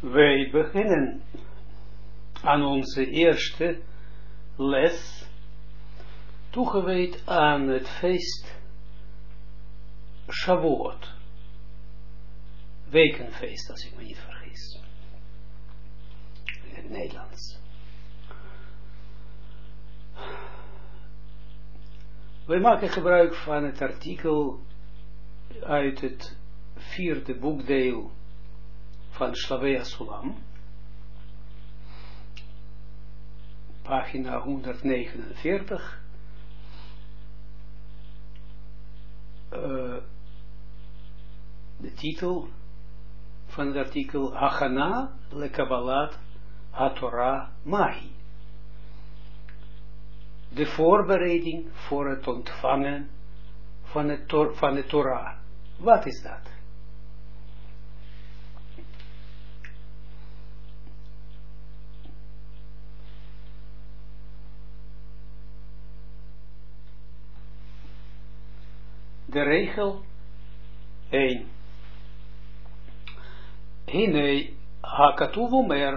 Wij beginnen aan onze eerste les, toegewijd aan het feest Shavuot. Wekenfeest, als ik me niet vergis. In het Nederlands. Wij maken gebruik van het artikel uit het vierde boekdeel van Slavea Sulam, pagina 149, uh, de titel van het artikel Hachana le Kabbalat HaTorah Mahi. De voorbereiding voor het ontvangen van het, van Torah. Wat is dat? De regel 1. Hine hakatuv omer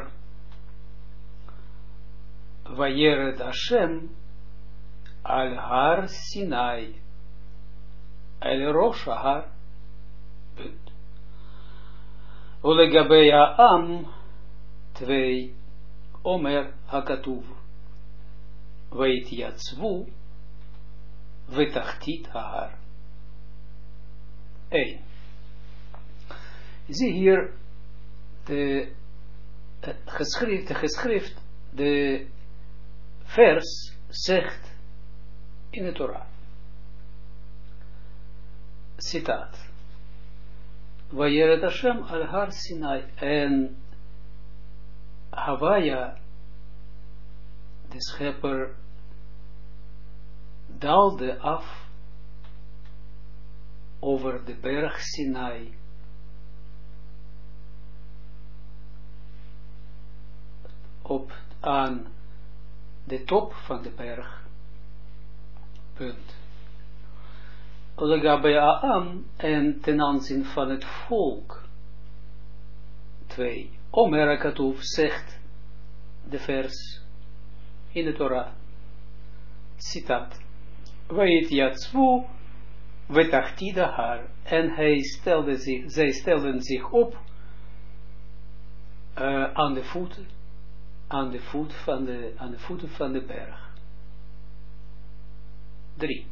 Vayered Hashem al har Sinai. El Rosh har punt. Am 2 Omer hakatuv. Veit yatzvu Vetachtit har 1. Zie hier de geschrift, de geschrift, de vers zegt in de Torah. Citaat. Vayeret Hashem al har Sinai en Hawaia, de schepper, daalde af over de berg Sinai. Op aan de top van de berg. Punt. Legabe Aam en ten aanzien van het volk. 2. Omer Akatuf zegt de vers in de Torah. Citaat. Weet Yatsvu Wetachtida haar. En hij stelde zich, zij stelden zich op uh, aan de voeten, aan de, voet van de, aan de voeten van de berg. 3.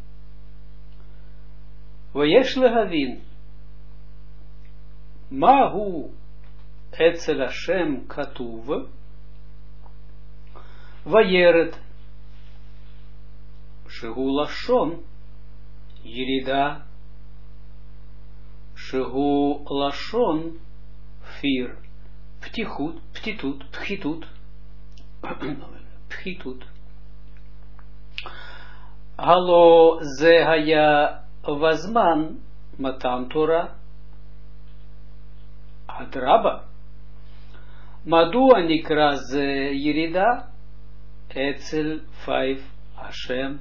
Weyesh lehavin, mahu etzel Hashem katuv, vayeret, shehu lashon, Yirida Shehu Lashon Fir Ptichut Ptitut Pchitut Pchitut Hallo ze haya Vazman Matan Torah Adraba Madua nikra ze Yirida Etzel 5 Hashem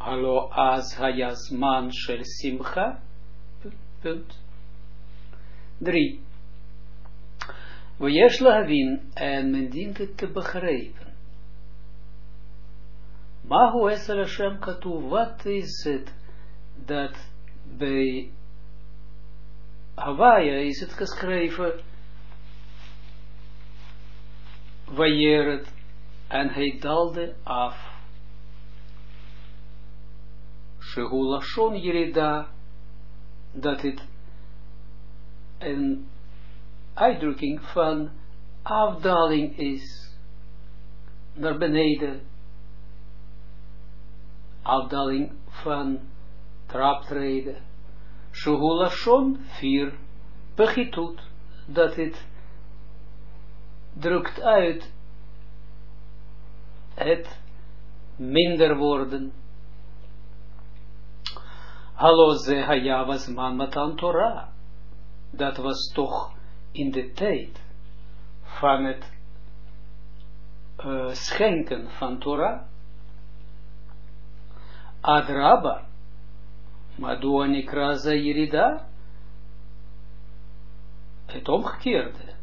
Hallo az hayazman shel simcha. Punt. Drie. Weyesh lahavin, en men dient het te begrijpen. Mahu esel Hashem katu, wat is het dat bij Hawaii is het geschreven, Wayeret, en hij dalde af. Shehulashon Yerida, dat het een uitdrukking van afdaling is naar beneden, afdaling van traptreden. Shehulashon vier, begitut, dat het drukt uit het minder worden Hallo ze haya was man matan Torah. Dat was toch in de tijd van het uh, schenken van Torah. Adraba. Madua nikraza yirida. het omgekeerde.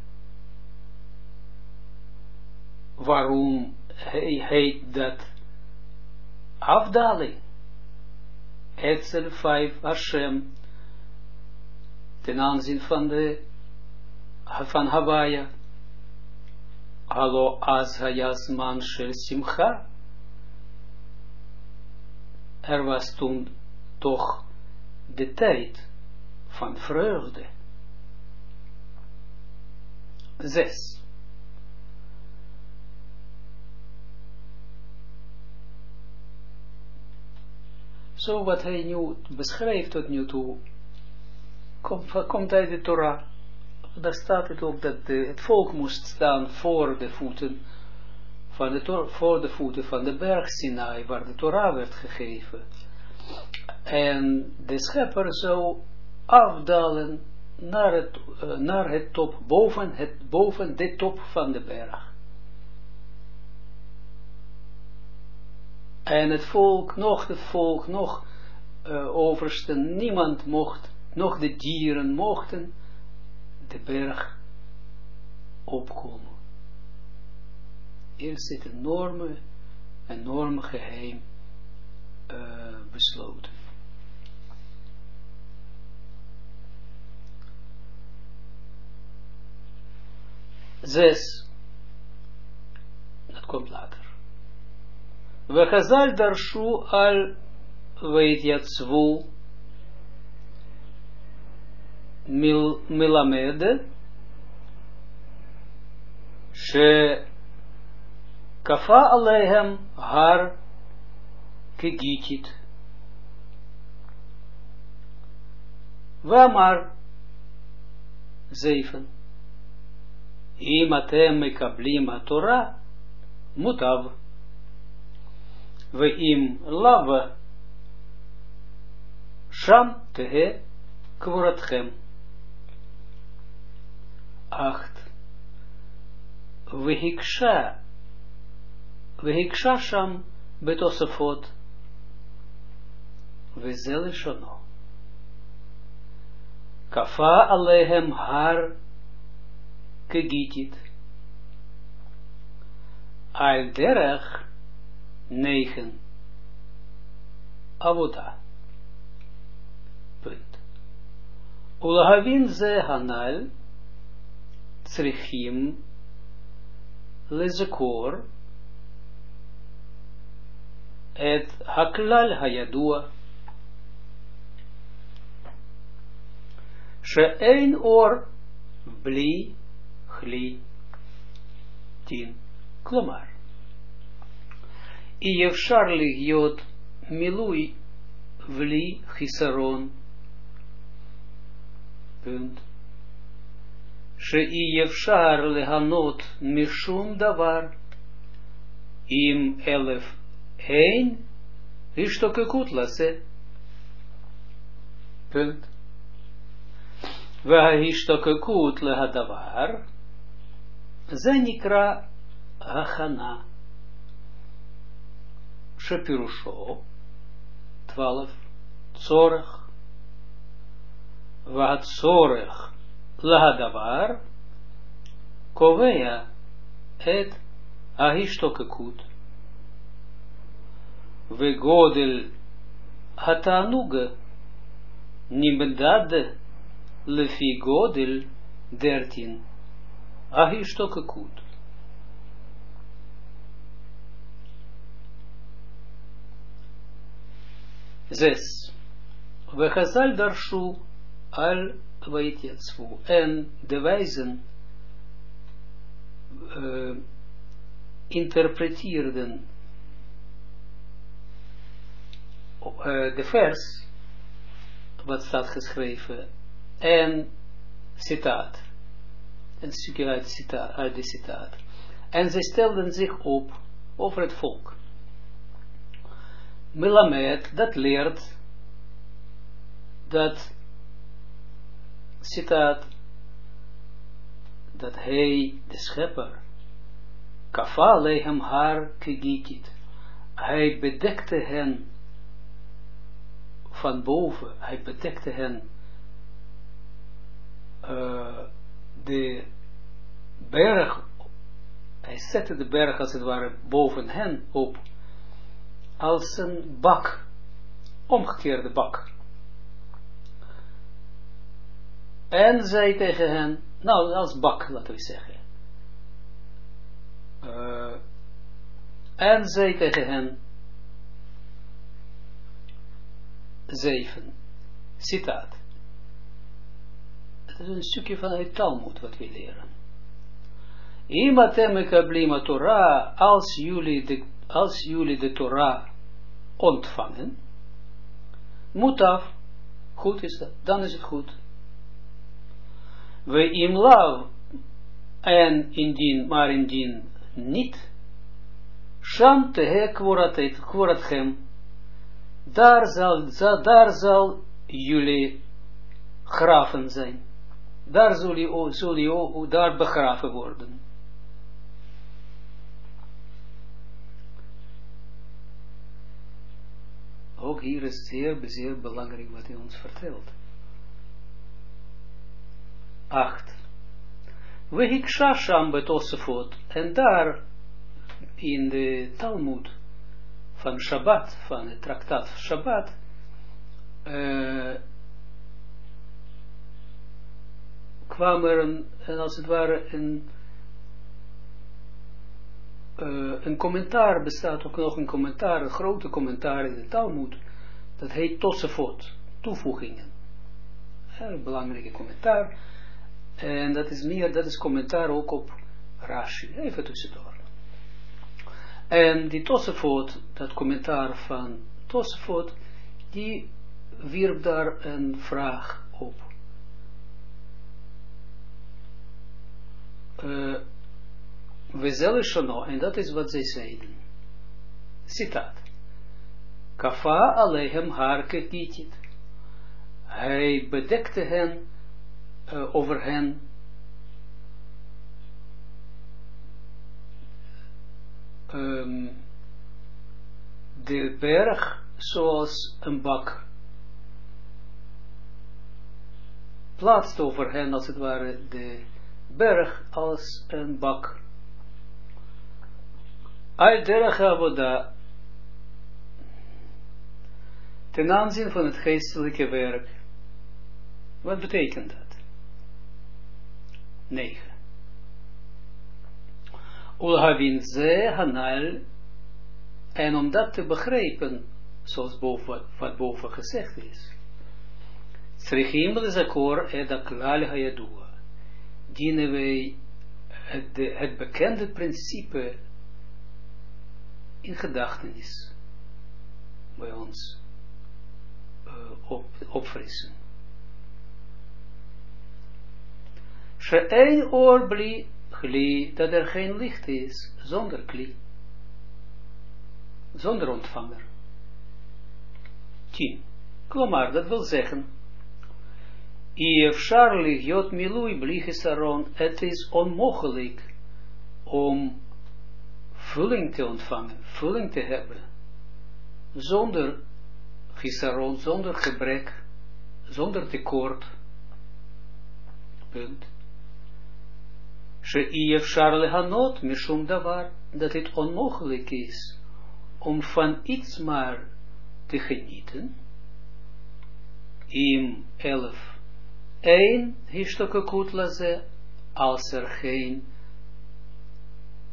Waarom heet dat afdaling? Etzel 5 Hashem ten aanzien van de van Hawaii. Hallo az hayas man shel simcha. Er was toen toch de tijd van vreugde. Zes. Zo wat hij nu beschrijft tot nu toe, komt, uit de Torah. Daar staat het ook dat het volk moest staan voor de voeten van de, voor de voeten van de berg Sinai, waar de Torah werd gegeven. En de schepper zou afdalen naar het, uh, naar het top, boven, het, boven de top van de berg. En het volk, nog het volk, nog uh, oversten, niemand mocht, nog de dieren mochten de berg opkomen. Hier zit een enorme, enorm geheim uh, besloten. Zes. Dat komt later. We Chazal darshu al Veityatsvu mil, Milamed She Kafa Alehem Har Kegitit Vamar Zeven אם אתם מקבלים התורה, מוטב. we im lava sham tehe kvoratchem. Acht. Vehiksha, vehiksha sham betosafot, vezele shono. Kafa alehem har kegitit. Al derech negen. Avoda. Punt. Ulahavin ze hanal tsrichim lezekor et haklal hayadua she'ein or bli chli. Klomar. I אפשר להיות מילוי vli חיסרון. punt. שאי אפשר ליהנות משום דבר אם אלף אין השתוקקות לזה. punt. וההשתוקקות להדבר זה נקרא הכנה, שפירושו, twaalf, צורך, והצורך להדבר קובע את ההשתוקקות, וגודל התענוג נמדד לפי גודל דרטין Ahistokekut. Zes. We Chazal darshu al Vaityatsvu. En de wijzen uh, interpreteerden uh, de vers, wat staat geschreven, en citaat een stukje uit, cita uit de citaat. En zij stelden zich op over het volk. Melamed, dat leert dat citaat dat hij, de schepper, kafa lehem haar kegitit, hij bedekte hen van boven, hij bedekte hen uh, de berg, hij zette de berg als het ware boven hen op, als een bak, omgekeerde bak. En zei tegen hen, nou als bak laten we zeggen. Uh, en zei tegen hen, zeven, citaat. Het is een stukje van het Talmud wat we leren. Imatem ekablima Torah, als jullie de, als jullie de Torah ontvangen, moet af, goed is dat, dan is het goed. We im love, en indien, maar indien niet, sham tehe kworatchem, daar zal, daar zal jullie graven zijn. Daar zullen jullie, daar begraven worden. Ook hier is zeer, zeer belangrijk wat hij ons vertelt. 8. We hiksha sham betosefot. En daar in de Talmud van Shabbat, van het traktaat Shabbat, uh, kwam er een, als het ware een, uh, een commentaar, bestaat ook nog een commentaar, een grote commentaar in de Talmud, dat heet Tosefot, toevoegingen. Een belangrijke commentaar. En dat is meer, dat is commentaar ook op Rashi, even tussendoor. En die Tosefot, dat commentaar van Tosefot, die wierp daar een vraag op. Uh, we zullen shono, en dat is wat zij zeiden. Citaat. Kafa alehem harke kitit. Hij bedekte hen, uh, over hen, um, de berg zoals een bak plaatst over hen als het ware de berg als een bak. Al ten aanzien van het geestelijke werk. Wat betekent dat? 9. Ulhavin ze hanal en om dat te begrijpen, zoals boven, wat boven gezegd is. Srichim lezakor eda klal hayadua. Dienen wij het, het bekende principe in gedachtenis bij ons op, opfrissen. She'ein oor bli kli, dat er geen licht is zonder kli. Zonder ontvanger. 10. Klomar, dat wil zeggen, Iefshar ligiot milui bligesaron, het is onmogelijk om vulling te ontvangen, vulling te hebben, zonder gisaron, zonder gebrek, zonder tekort. Punt. She'iev lehanot mishum davar, dat het onmogelijk is om van iets maar te genieten. Im elf. Eén hishtokekut laze, als er geen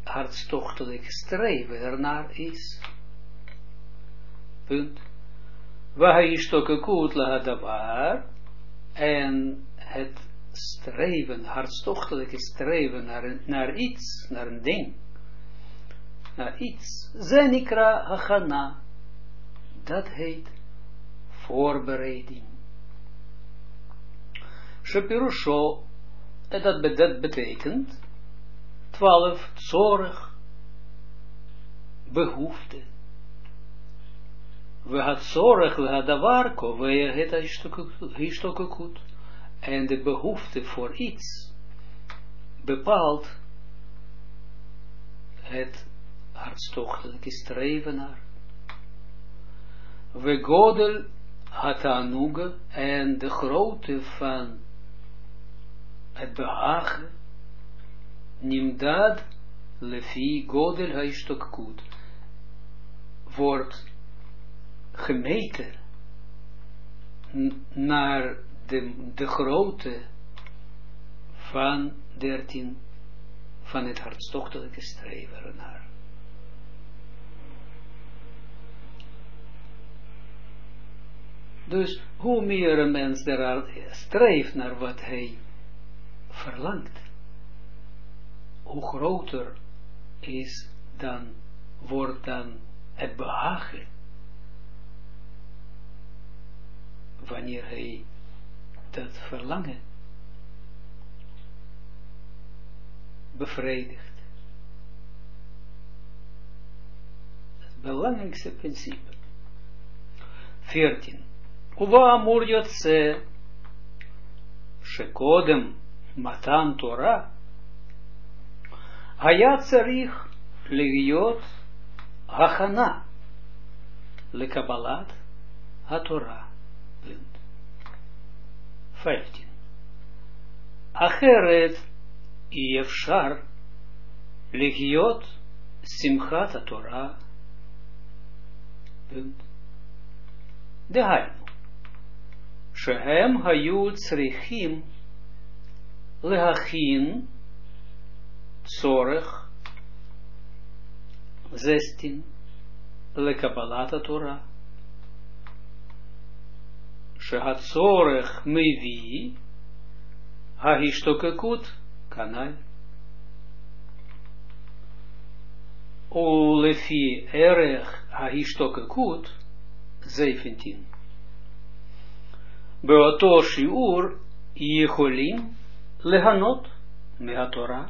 hartstochtelijk streven ernaar is. Punt. Wahishtokekut lahadavar, en het streven, hartstochtelijke streven naar, naar iets, naar een ding, naar iets, zenikra hachana, dat heet voorbereiding. Shapirusho, dat, dat betekent, twaalf, zorg, behoefte. We had zorg, we had davarko, we het histokekut en de behoefte voor iets bepaalt het hartstochtelijke streven naar. We godel hatanuge en de grootte van het behagen, nimdad lefi godel haishtokkud, wordt gemeten naar de, de grootte van dertien van het hartstochtelijke streven naar. Dus hoe meer een mens er streeft naar wat hij verlangt, hoe groter is dan, wordt dan het behagen wanneer hij dat verlangen bevredigt. Het belangrijkste principe. 14. Uwa amur yotse shekodem matan Torah היה צריך להיות הכנה לקבלת התורה. 15. אחרת אי אפשר לחיות שמחת התורה. דהיינו, שהם היו צריכים להכין צורך זסטין לקבלת התורה. שהצורך מביא ההשתוקקות כנ"ל. ולפי ערך ההשתוקקות, 17, באותו שיעור יכולים ליהנות מהתורה.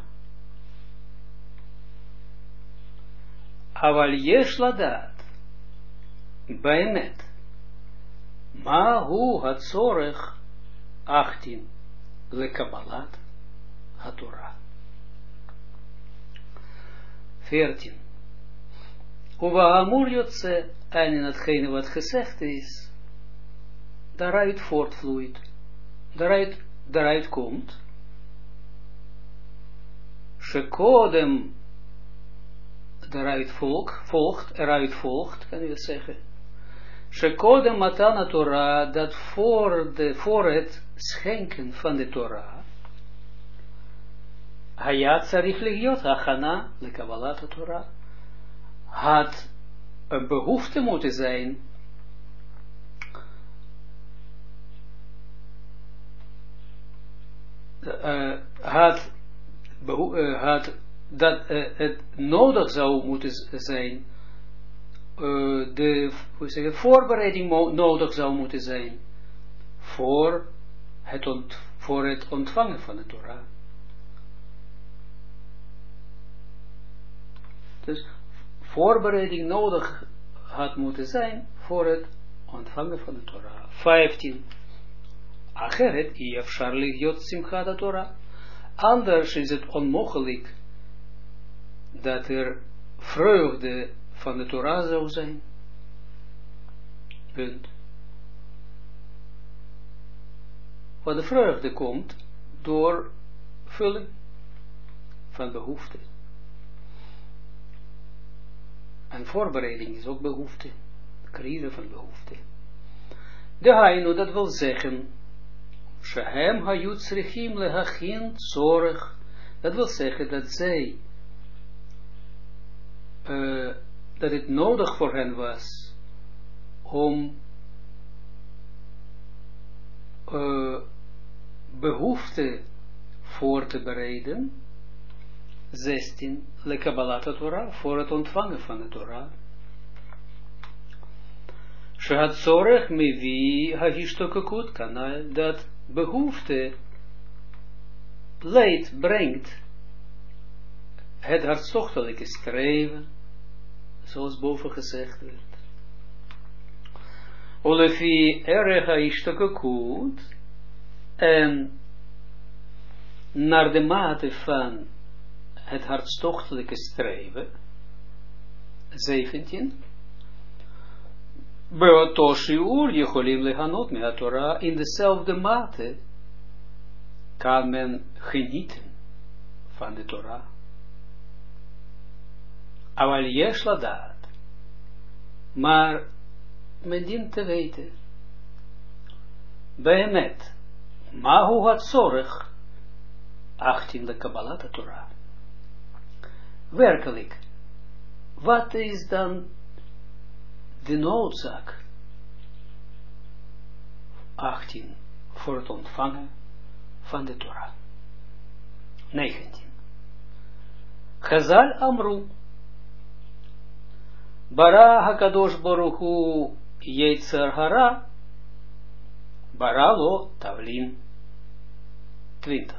אבל יש לדעת באמת Ma hu zorg? 18 lekabbalat haTorah. 14. Uwa amur jotse, en in hetgene wat gezegd is, daaruit voortvloeit, daaruit, daaruit komt, shekodem, daaruit volgt, volgt, eruit volgt, kan je dat zeggen, Shekodem matana Torah, dat voor, de, voor het schenken van de Torah, Hayat sarich legiot hachana lekabalat Torah, had een behoefte moeten zijn uh, had, uh, had dat uh, het nodig zou moeten zijn uh, de hoe zeg voorbereiding nodig zou moeten zijn voor het, voor het ontvangen van de Torah. Dus voorbereiding nodig had moeten zijn voor het ontvangen van de Torah. 15. Acheret, Iev Charlie Jot Simcha Torah. Anders is het onmogelijk dat er vreugde van de Torah zou zijn. Punt. Want de vreugde komt door vullen van behoeften. En voorbereiding is ook behoefte. Creëren van behoefte. De Hainu, dat wil zeggen, Shehem hayut srechim lehachin zorg. Dat wil zeggen dat zij uh, dat het nodig voor hen was om uh, behoefte voor te bereiden, 16, le Kabbalat Torah, voor het ontvangen van de Torah. Shehat zorg me wie hagistokakut kanal, dat behoefte leid brengt het hartstochtelijke streven, zoals boven gezegd werd. Olefi erega ishtakakut, en naar de mate van het hartstochtelijke streven, 17, Beotoshi ur jecholim lehanot me Torah, in dezelfde mate kan men genieten van de Torah. Aval yesh ladat. Maar men dient te weten. Behemet. Mahu had zorg. 18 de Kabbalah Torah. Werkelijk. Wat is dan de noodzaak? 18. Voor het ontvangen van de Torah. 19. Chazal Amru. Bara HaKadosh Baruch Hu Yetzer Hara. Bara lo Tavlin. 20.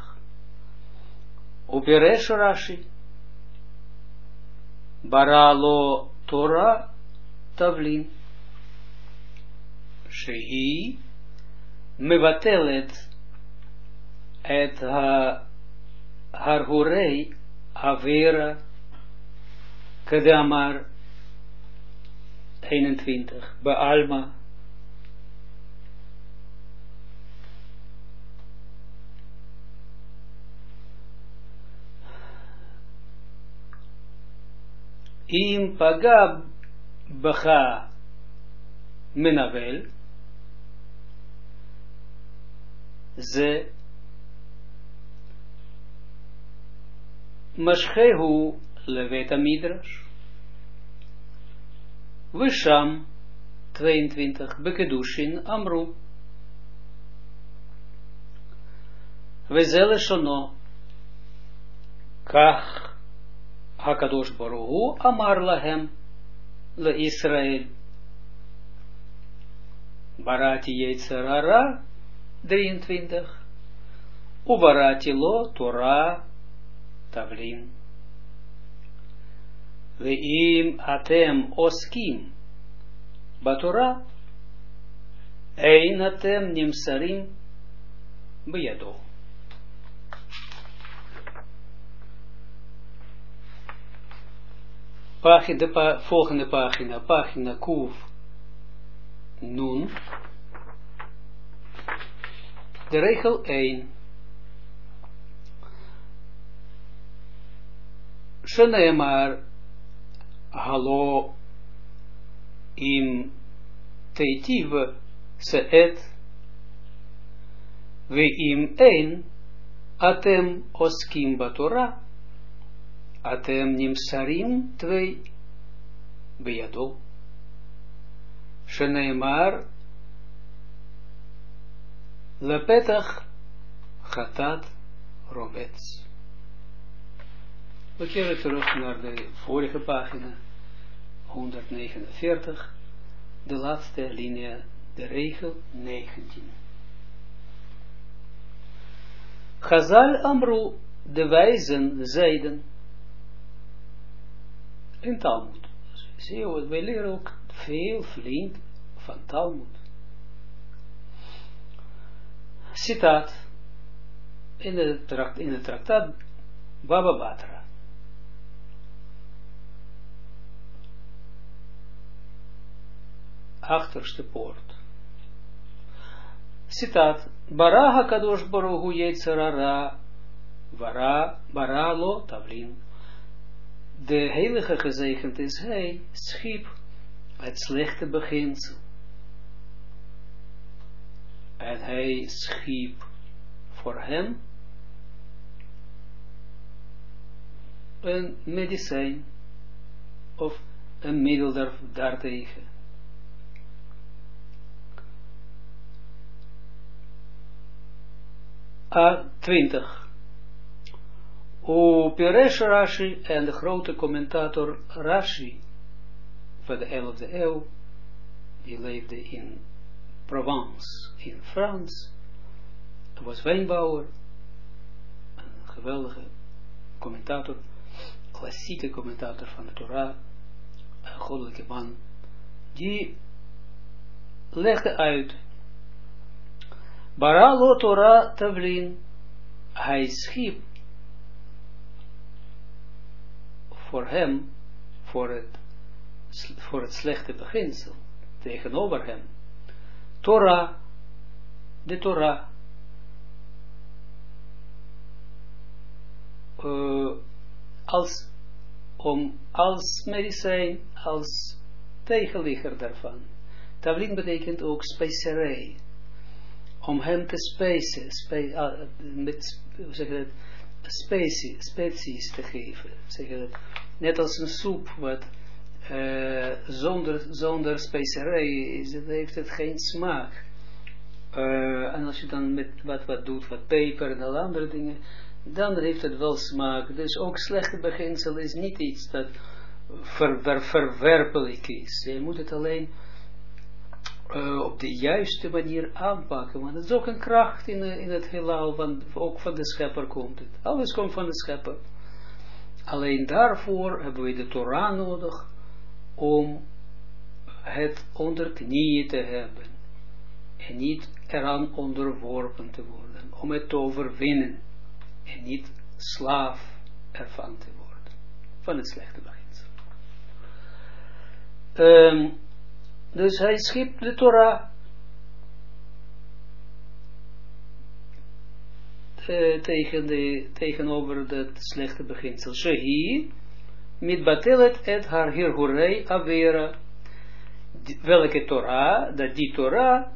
Uperesh Rashi. Bara lo Torah Tavlin. Shehi מבטלת את הרהורי אווירה כדאמר 21 בעלמא אם פגע בך מנבל, זה משכהו לבית המדרש, Wisham 22, Bekedushin Amru. Wezele Shono. Kach Hakadosh Baruhu Amar Lahem Le Israel Barati Yetzerara 23. Ubarati Lo Torah Tavlin Veim atem oskim batora ein atem nimsarim bejado. Pagina, de pa, volgende pagina, pagina Kuf Nun de regel 1. Shenemar Hallo im Teitiv Seet we im ein atem oskim batora atem nimsarim twee bejado Shenemar Lepetach Chatat Robets. We keren terug naar de vorige pagina, 149, de laatste linie, de regel 19. Chazal Amru, de wijzen zeiden, in Talmud. Zie je, wij leren ook veel flink van Talmud. citaat in de traktaat Baba Batra. Achterste poort. Citaat. Bara kadosh baruhu yetzerara vara bara lo tavlin. De heilige gezegend is hij, schiep het slechte beginsel en hij schiep voor hem een medicijn of een middel daar, daartegen. 20. O Peresh Rashi en de grote commentator Rashi van de 11e eeuw, die leefde in Provence in Frans. Was wijnbouwer. Een geweldige commentator. Klassieke commentator van de Torah. Een goddelijke man. Die legde uit. Baralo Torah Tavlin. Hij schiep voor hem, voor het, voor het slechte beginsel, tegenover hem Torah, de Torah. uh, als, om, als medicijn, als tegenligger daarvan. Tavlin betekent ook specerij. Om hem te spacen, spe, uh, met, hoe zeg dat, species, species te geven. Zeg dat. Net als een soep, wat uh, zonder, zonder specerij is, het, heeft het geen smaak. Uh, en als je dan met wat, wat doet, wat peper en alle andere dingen, dan heeft het wel smaak. Dus ook slechte beginsel is niet iets dat ver, ver, verwerpelijk is. Je moet het alleen uh, op de juiste manier aanpakken. Want het is ook een kracht in, in het heelal, want ook van de schepper komt het. Alles komt van de schepper. Alleen daarvoor hebben we de Torah nodig om het onder knieën te hebben. En niet eraan onderworpen te worden. Om het te overwinnen. En niet slaaf ervan te worden. Van het slechte beginsel. Um, dus hij schiep de Torah. Uh, tegen de, tegenover dat slechte beginsel. Shehi, mit batelet et haar hirhurei avera. Welke Torah, dat die Torah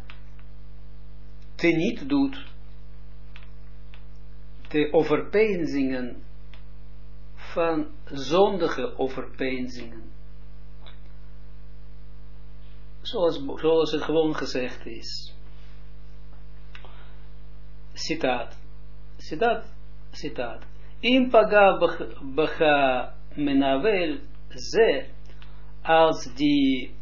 niet doet. De overpeinzingen van zondige overpeinzingen zoals, zoals het gewoon gezegd is. Citaat. Citaat. Citaat. In paga menavel ze als die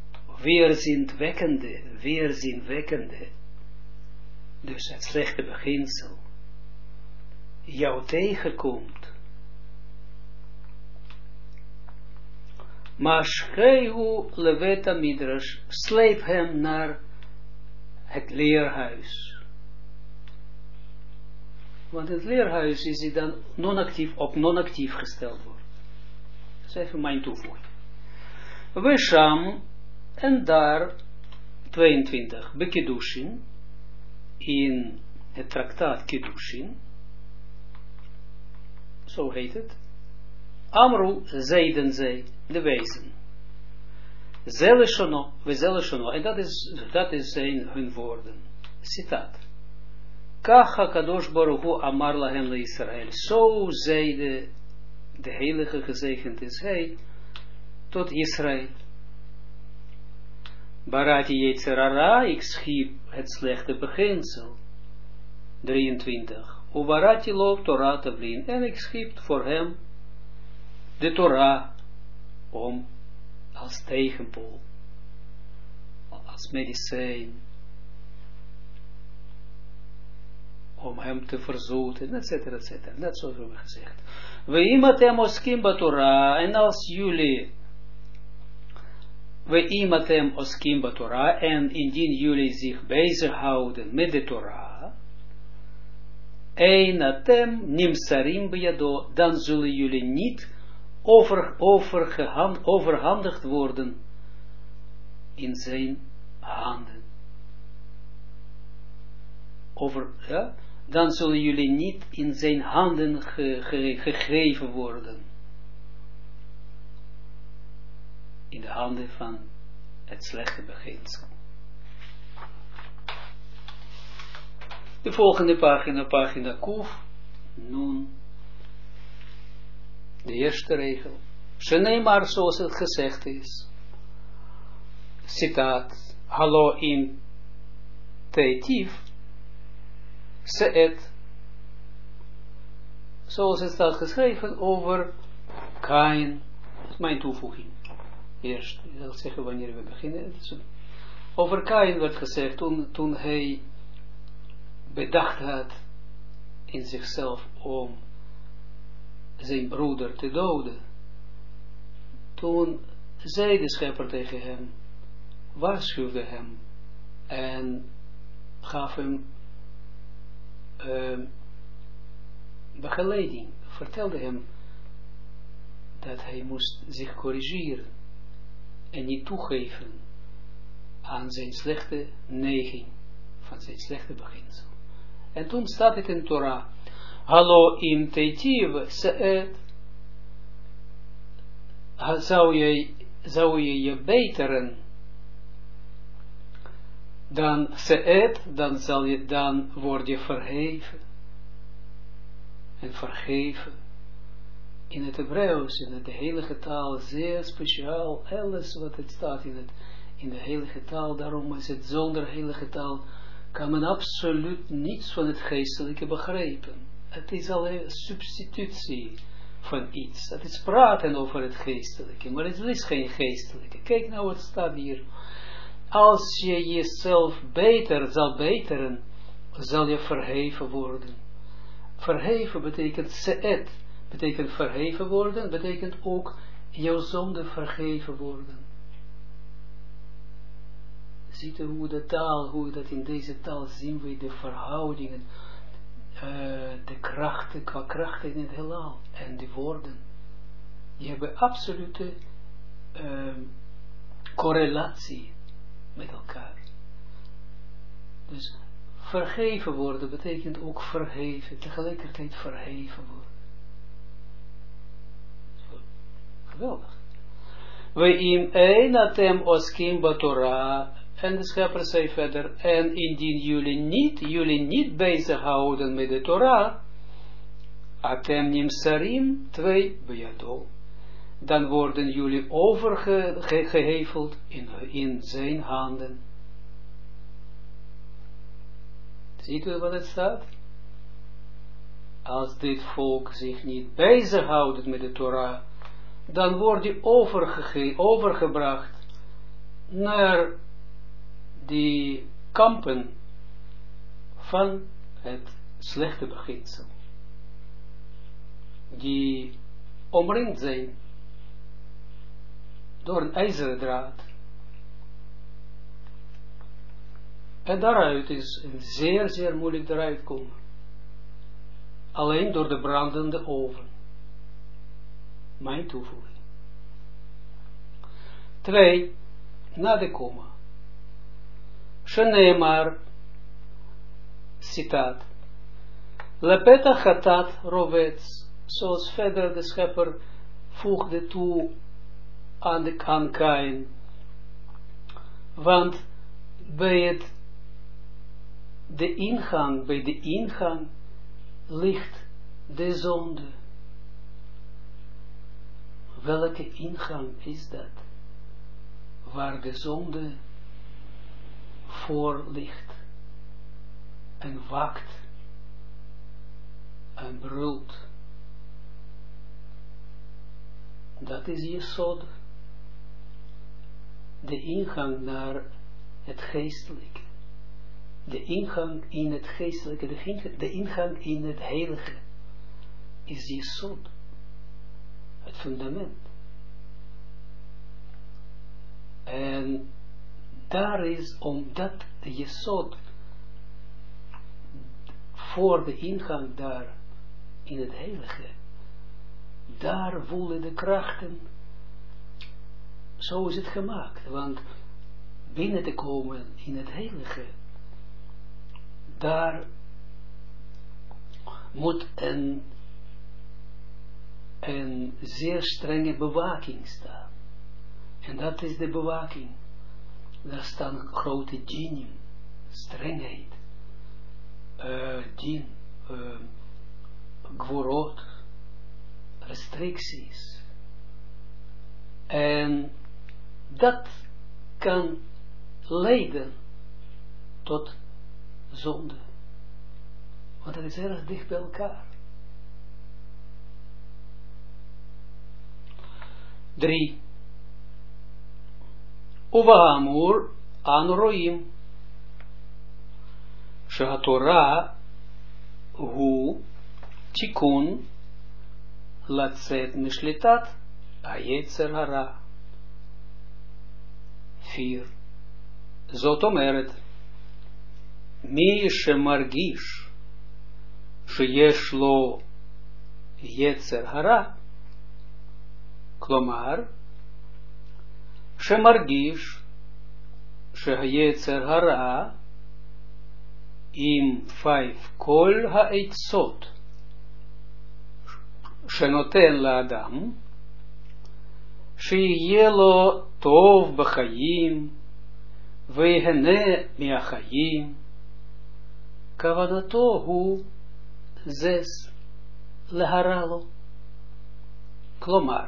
weerzinwekkende, weerzinwekkende, dus het slechte beginsel, jou tegenkomt, Maar schreeuw leveta midrash, sleep hem naar het leerhuis. Want het leerhuis is hij dan non-actief, op non-actief gesteld wordt. Dat is even mijn toevoeging. We sham, en daar, 22, Bekedushin, in het traktaat Kedushin, zo heet het, Amru, zeiden zij, de wezen. Zeleshono, we zeleshono, en dat is, dat is zijn hun woorden. Citaat. Kacha kadosh baruchu amar lahem le Israël. Zo zeide de heilige gezegend is hij tot Israël. Barati Yetzerara, ik schiep het slechte beginsel. 23. Ubarati lo Torah tavlin. En ik schiep voor hem de Torah om als tegenpol, als medicijn, om hem te verzoeten, et cetera, et cetera. Net zoals we gezegd. We imatem oskim Torah, en als jullie, we imatem oskim Torah, en indien jullie zich bezighouden met de Torah, een atem nimsarim bejado, dan zullen jullie niet over, overhandigd worden in zijn handen. Over, ja, dan zullen jullie niet in zijn handen ge, worden. In de handen van het slechte beginsel. De volgende pagina, pagina Kuf, nun de eerste regel. maar zoals het gezegd is. Citaat. Hallo in Teitief. Seet. Zoals het staat geschreven over Kain. Dat is mijn toevoeging. Eerst, ik zal zeggen wanneer we beginnen. Over Kain werd gezegd toen, toen hij bedacht had in zichzelf om zijn broeder te doden. Toen zei de schepper tegen hem, waarschuwde hem en gaf hem uh, begeleiding, vertelde hem dat hij moest zich corrigeren en niet toegeven aan zijn slechte neiging, van zijn slechte beginsel. En toen staat het in Torah, Hallo teitiv seet. Zou je, zou je je beteren dan seet, dan zal je, dan word je verheven. En vergeven. In het Hebreeuws, in de heilige taal, zeer speciaal, alles wat het staat in, het, in de heilige taal, daarom is het zonder heilige taal, kan men absoluut niets van het geestelijke begrijpen. Het is alleen een substitutie van iets. Het is praten over het geestelijke, maar het is geen geestelijke. Kijk nou wat staat hier als je jezelf beter zal beteren, zal je verheven worden. Verheven betekent seet, betekent verheven worden, betekent ook jouw zonde vergeven worden. Ziet u hoe de taal, hoe dat in deze taal zien we de verhoudingen, uh, de krachten, qua krachten in het heelal en de woorden. Die hebben absolute uh, correlatie met elkaar. Dus vergeven worden betekent ook verheven, tegelijkertijd verheven worden. Geweldig. We im einatem oskim batora. En de schepper zei verder, en indien jullie niet, jullie niet bezighouden met de Torah, atem nimsarim, twee, bejadol dan worden jullie overgeheveld in, in zijn handen. Ziet u wat het staat? Als dit volk zich niet bezighoudt met de Torah, dan wordt die overgebracht naar die kampen van het slechte beginsel. Die omringd zijn door een ijzeren draad. En daaruit is een zeer, zeer moeilijk eruit komen. Alleen door de brandende oven. Mijn toevoeging. Twee, na de komma. Shenemar, citaat. Lepeta chatat rovets, zoals verder de schepper voegde toe aan de kan Want bij het de ingang, bij de ingang ligt de zonde. Welke ingang is dat? Waar de zonde voor ligt en waakt en brult. Dat is je zod de ingang naar het geestelijke. De ingang in het geestelijke, de ingang in het heilige, is Jesod, het fundament. En daar is, omdat de Jesod voor de ingang daar in het heilige, daar voelen de krachten zo is het gemaakt, want binnen te komen in het heilige, daar moet een, een zeer strenge bewaking staan. En dat is de bewaking. Daar staan grote djinim, strengheid, uh, restricties. En dat kan leiden tot zonde. Want het is erg dicht bij elkaar. Drie. Uvahamur anroim. שהתורה hu tikun לצאת משליטת היצר הרע. 4. Zot omeret. מי שמרגיש שיש לו יצר הרע, כלומר, שמרגיש שהיצר הרע עם פייף כל העצות shenoten la adam, שיהיה לו טוב בחיים, ויהנה מהחיים, כוונתו הוא זס להרע לו. כלומר,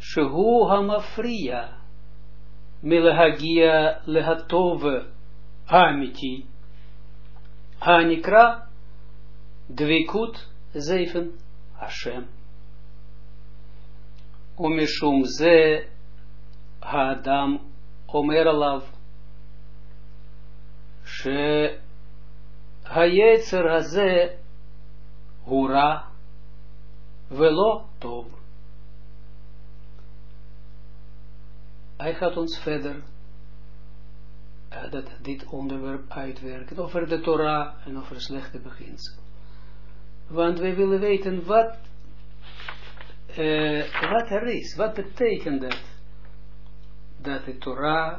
שהוא המפריע מלהגיע להטוב האמיתי, הנקרא דבקות זייפן השם. ומשום זה האדם אומר עליו שהיצר הזה הוא רע ולא טוב. Hij gaat ons verder uh, dat, dit onderwerp uitwerken over de Torah en over slechte beginsel. Want wij willen weten wat, uh, wat er is. Wat betekent dat? Dat de Torah,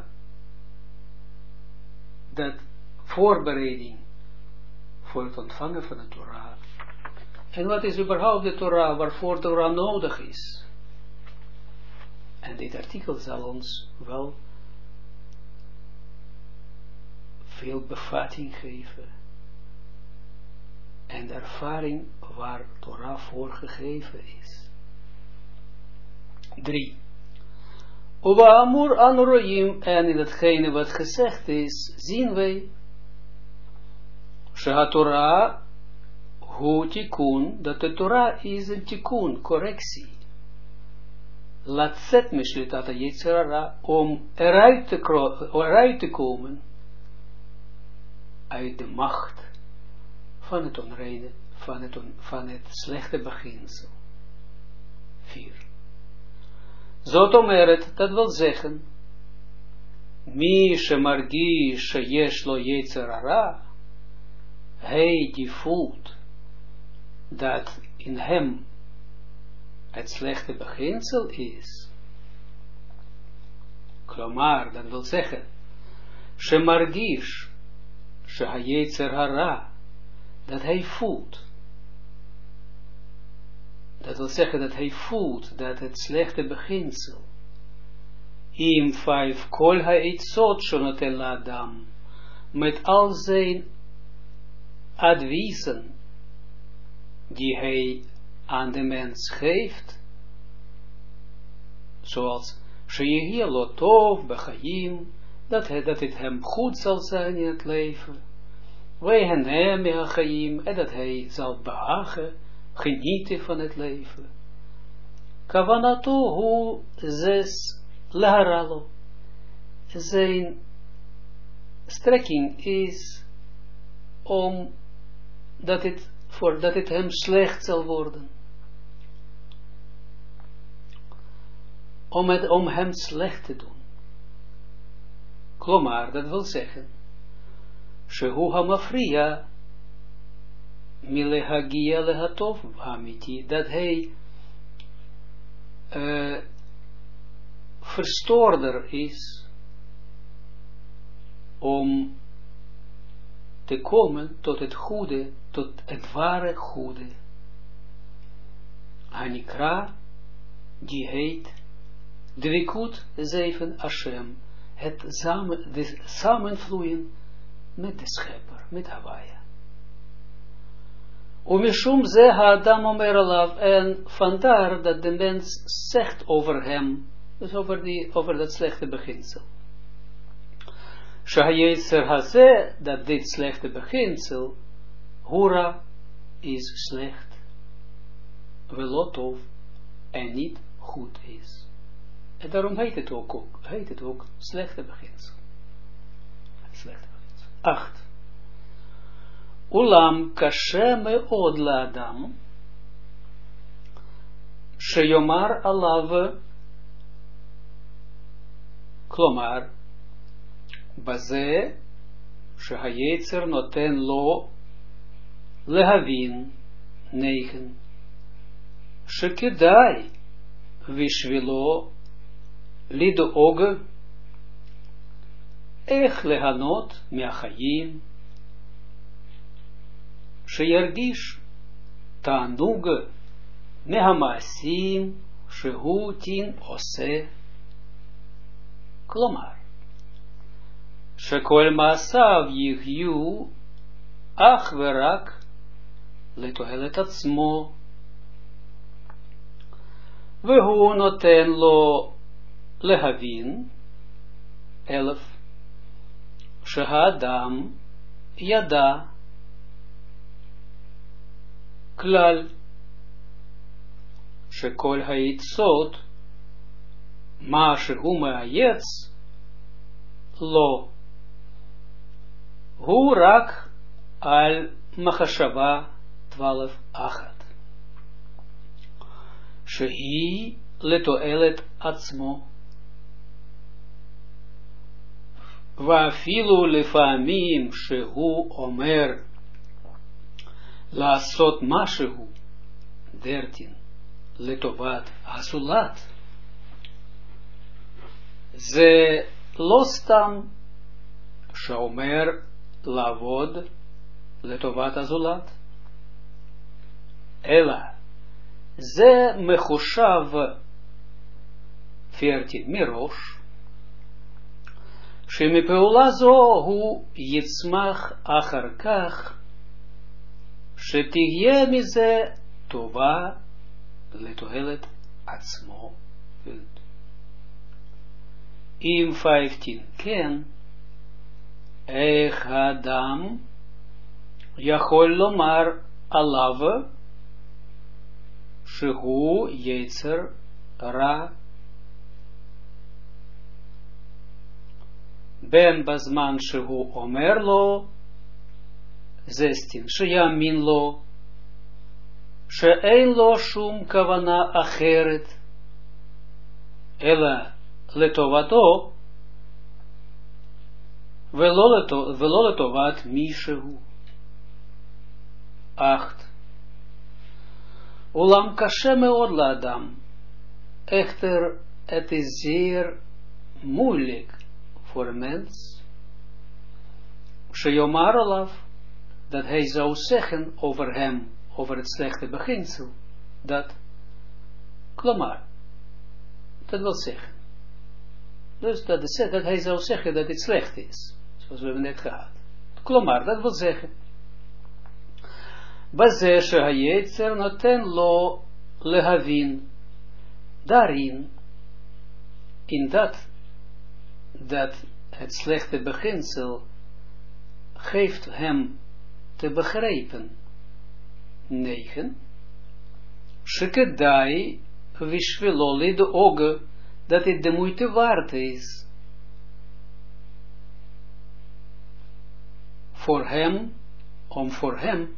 dat voorbereiding voor het ontvangen van de Torah. En wat is überhaupt de Torah, waarvoor Torah nodig is? En dit artikel zal ons wel veel bevatting geven. En ervaring waar Torah voor gegeven is. 3. Uwa amur anroim, en in hetgene wat gezegd is, zien wij, Sheha Torah, hu tikkun, dat de Torah is een tikkun, correctie. Laat mishlitat Yetzirara, om eruit te, eruit te komen, uit de macht van het onreine, van het, van het slechte beginsel. 4. Zotomeret, dat wil zeggen, Mi shemargi sheyesh lo yetzerara, hij die voelt dat in hem het slechte beginsel is. Klomar, dat wil zeggen, shemargish, shehayetzer hara, dat hij voelt. Dat wil zeggen dat hij voelt dat het slechte beginsel, im vijf kol ha'etzot shonotel adam, met al zijn adviezen die hij aan de mens geeft, zoals Sheyehi lotov bechaim, dat, dat het hem goed zal zijn in het leven, Wehenem bechaim, en dat hij zal behagen, genieten van het leven. Kavanato hu zes laharalo. Zijn strekking is om dat het, voor, dat het hem slecht zal worden. Om, het, om hem slecht te doen. Klomar, dat wil zeggen, Shehu hamafriya milehagia lehatov amiti, dat hij uh, verstoorder is om te komen tot het goede, tot het ware goede. Hanikra, die heet Dwekut zeven Hashem, het samen, de samenvloeien met de schepper, met Hawaii. Umishum ze ha-adam omer en vandaar dat de mens zegt over hem, dus over, die, over dat slechte beginsel. Shahayetzer haze, dat dit slechte beginsel, hura is slecht, velotov, en niet goed is. En daarom heet het ook, ook, heet het ook slechte beginsel. Slechte beginsel. Acht. Ulam kashe meod laadam, sheyomar alav, klomar, baze, shehayetzer noten lo, lehavin, negen, shekedai, vishvilo, lidoog, ech lehanot, miachayim, שירגיש תענוג מהמעשים שהוא תין עושה. כלומר, שכל מעשיו יהיו אך ורק לתועלת עצמו, והוא נותן לו להבין, אלף, שהאדם ידע כלל שכל העצות, מה שהוא מאייץ, לא. הוא רק על מחשבה twaalf אחת, שהיא לתועלת עצמו. ואפילו לפעמים שהוא אומר לעשות משהו, דרטין, לטובת הזולת. זה לא סתם שאומר לעבוד לטובת הזולת, אלא זה מחושב פרטי מראש, שמפעולה זו הוא יצמח אחר כך, שתהיה מזה טובה לתועלת עצמו. אם 15 כן, איך האדם יכול לומר עליו שהוא יצר רע בין בזמן שהוא אומר לו זסטין, שיאמין לו שאין לו שום כוונה אחרת, אלא לטובתו, ולא, לטוב, ולא לטובת מישהו. אכט. אולם קשה מאוד לאדם, echter het is zeer moeilijk voor een mens, dat hij zou zeggen over hem, over het slechte beginsel, dat Klomar, dat wil zeggen. Dus dat, dat hij zou zeggen dat het slecht is, zoals we hebben net gehad. Klomar, dat wil zeggen. Baze Shehayetzer noten lo lehavin, daarin, in dat dat het slechte beginsel geeft hem te begrijpen 9. Shekedai vishveloli de oge, dat het de moeite waard is. Voor hem, om voor hem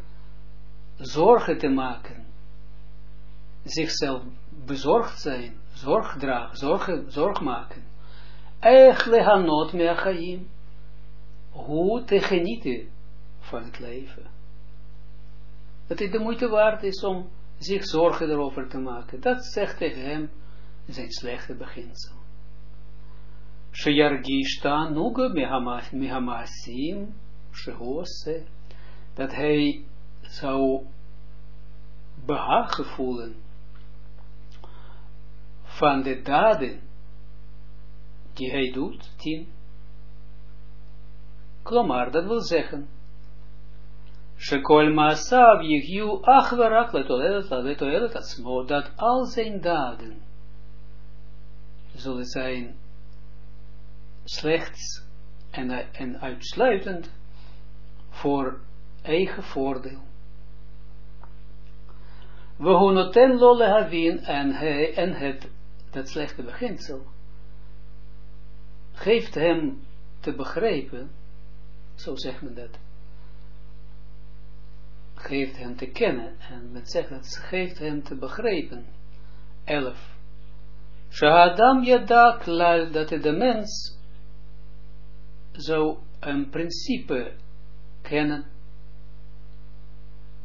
zorgen te maken. Zichzelf bezorgd zijn, zorg dragen, zorg, zorg maken. Ech lehanot meachaim. Hoe te genieten van het leven dat het de moeite waard is om zich zorgen erover te maken. Dat zegt tegen hem zijn slechte beginsel. Sheyargishta nuga mehamasim shehose, dat hij zou behagen voelen van de daden die hij doet, tien. Klomar, dat wil zeggen, Shekol Maasav Yehiu ach verak letoelet atzmo, dat al zijn daden zullen zijn slechts en, en uitsluitend voor eigen voordeel. We honoten lo lehavin en hij en het, dat slechte beginsel, geeft hem te begrijpen, zo zegt men dat, geeft hem te kennen. En men zegt dat geeft hem te begrijpen. 11. Shahadam yada klal dat de mens zou een principe kennen.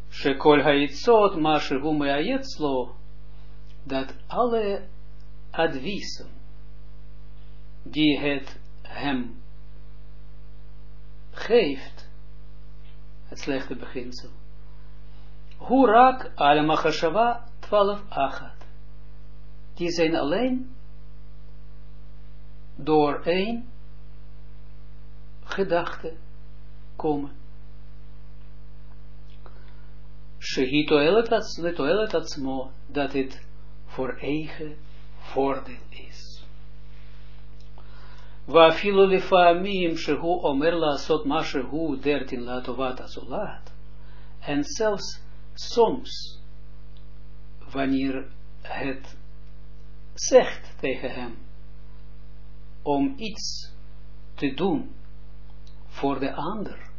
Shekol haitzot ma shehu meayetzlo dat alle adviezen die het hem geeft, het slechte beginsel, Hurak al machashava 12 achat. Die zijn alleen door één gedachte komen. Shehito toelet atzmo, dat het voor eigen voordeel is. Wa filo lefamim shehu omer la sot ma shehu dertin la tovat azulat. En zelfs soms, wanneer het zegt tegen hem, om iets te doen voor de ander.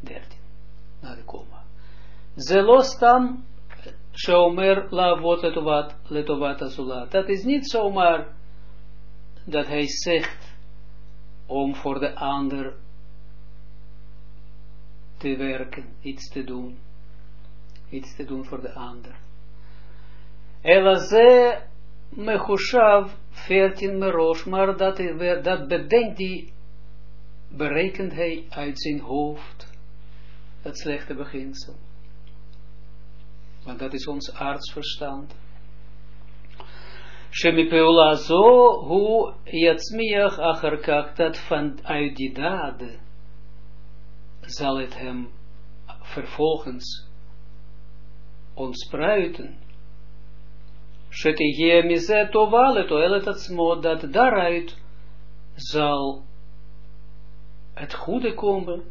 13. Na de komma. Ze los dan, Shomer lavot letovat, letovat azulat. Dat is niet zomaar dat hij zegt om voor de ander te werken, iets te doen. Iets te doen voor de ander. Elaze mechushav 14 merosh, maar dat, dat bedenkt hij, berekent hij uit zijn hoofd, het slechte beginsel. Want dat is ons Shemipeula zo, hoe yatsmiach acharkach, dat van uit die daden zal het hem vervolgens ontspruiten Shetige mize tovale toelet atzmo, dat daaruit zal het goede komen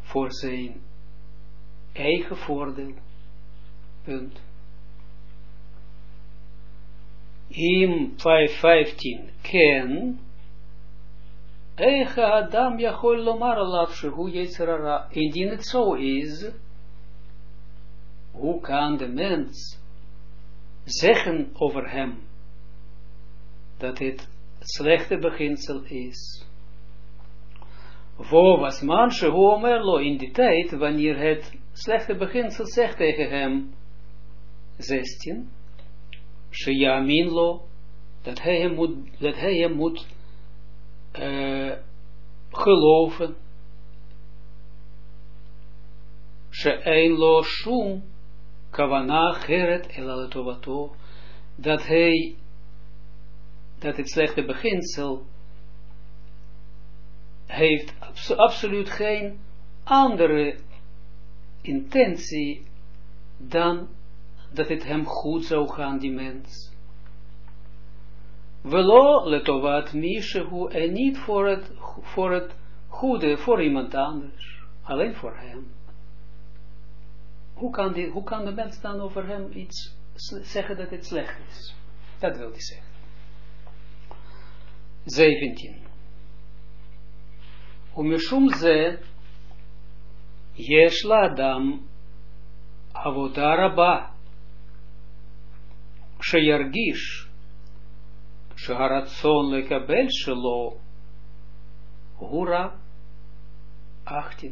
voor zijn eigen voordeel. Punt. Im 5.15 ken Eicha Adam Jachol Lomar Alav Shehu Yetzerara. Indien het zo is, hoe kan de mens zeggen over hem dat het slechte beginsel is. Wo was man Shehomerlo in die tijd, wanneer het slechte beginsel zegt tegen hem, 16, Sheyaminlo, dat hij hem moet, dat hij hem moet uh, geloven, She'einlo shum, kavana geret elaletovato, dat hij, dat het slechte beginsel heeft abso absoluut geen andere intentie dan dat het hem goed zou gaan, die mens. Velo letovat mishehu en niet voor het, voor het goede, voor iemand anders, alleen voor hem hoe kan, die, hoe kan de mens dan over hem iets zeggen dat het slecht is? Dat wil hij zeggen. 17. Umishum ze yesh la adam avoda raba שירגיש שהרצון לקבל שלו הוא רע. 18.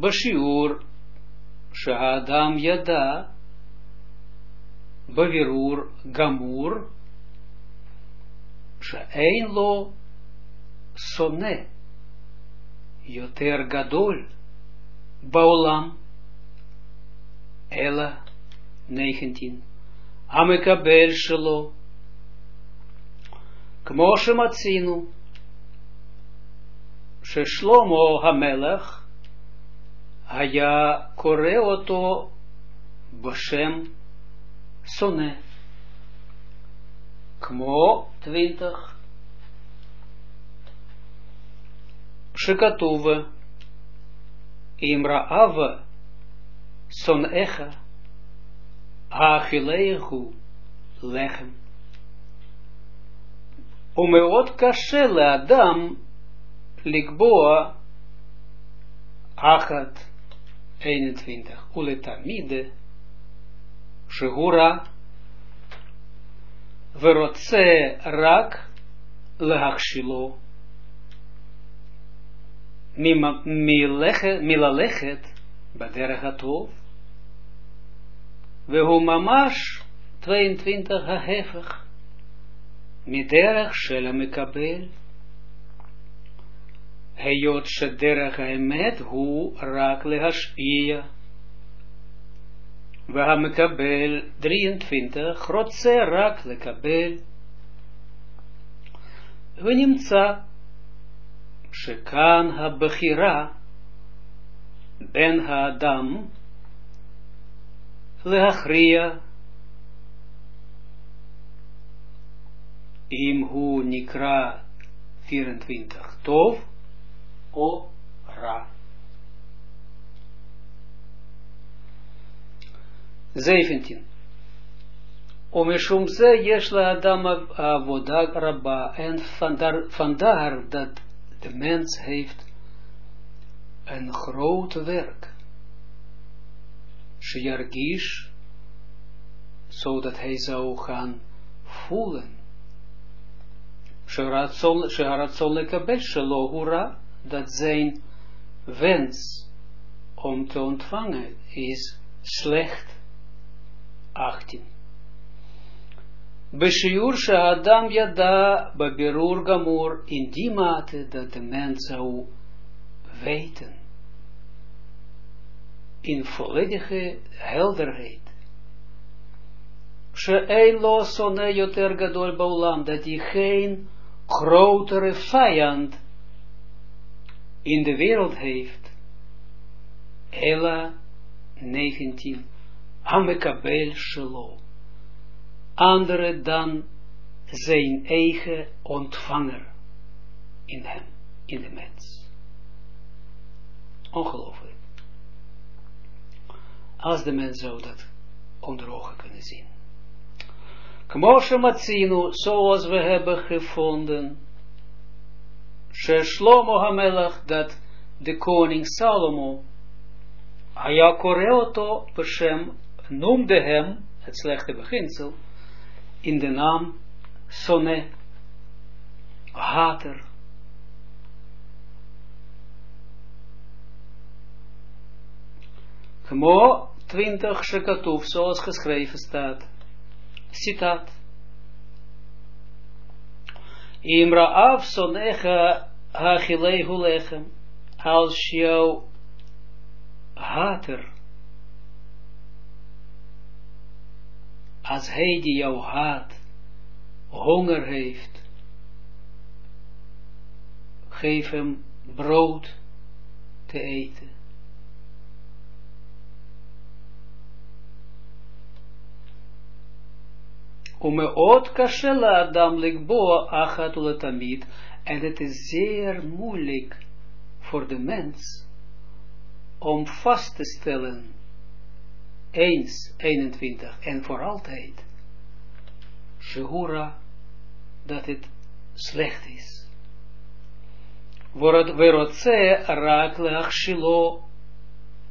בשיעור שהאדם ידע בבירור גמור שאין לו שונא יותר גדול בעולם, אלא 19, המקבל שלו, כמו שמצינו, ששלמה המלך היה קורא אותו בשם שונא. כמו טווינטח, שכתוב, אם רעב שונאיך, האכילהו לחם. ומאוד קשה לאדם לקבוע אחת 21. Uletamide, Shehura, Verotse rak lehachshilo, milalechet baderech atov, vehu mamash 22 hahevig, miderech shel mekabel, Heyot shederach haemet hu rak lehashpia. We hebben kabel 23, Rotse rak le kabel. We nimtza, shekan ha-bechira, ben ha-adam, leachria, im hu nikra 24, tov, o ra. 17. Omishum ze yesh la adam avoda rabba. En vandaar, vandaar dat de mens heeft een groot werk. Shiargish, zodat hij zou gaan voelen. Shelo dat zijn wens om te ontvangen is slecht 18. Beshiur Adam Yada Babirur Gamur in die mate dat de mens zou weten in volledige helderheid. She'ein lo sone yoter gadol baulam, dat hij geen grotere vijand in de wereld heeft. Ella 19 Hamekabel Shelo. Andere dan zijn eigen ontvanger in hem, in de mens. Ongelooflijk. Als de mens zou dat onder ogen kunnen zien. Kmoshe zoals we hebben gevonden, Shlomo Hamelach, dat de koning Salomo, Aya Koreoto, Beshem noemde hem, het slechte beginsel, in de naam Sonne, hater. Gmo 20 shekatuf, zoals geschreven staat. Citaat. Imra af sonecha hachilehu lechem, als jouw hater als hij die jou haat, honger heeft, geef hem brood te eten. Om me oot kashela adam likboa achat ulatamid, en het is zeer moeilijk voor de mens om vast te stellen eens 21 en voor altijd, Shehura, dat het slecht is. Werotze raak leachshilo,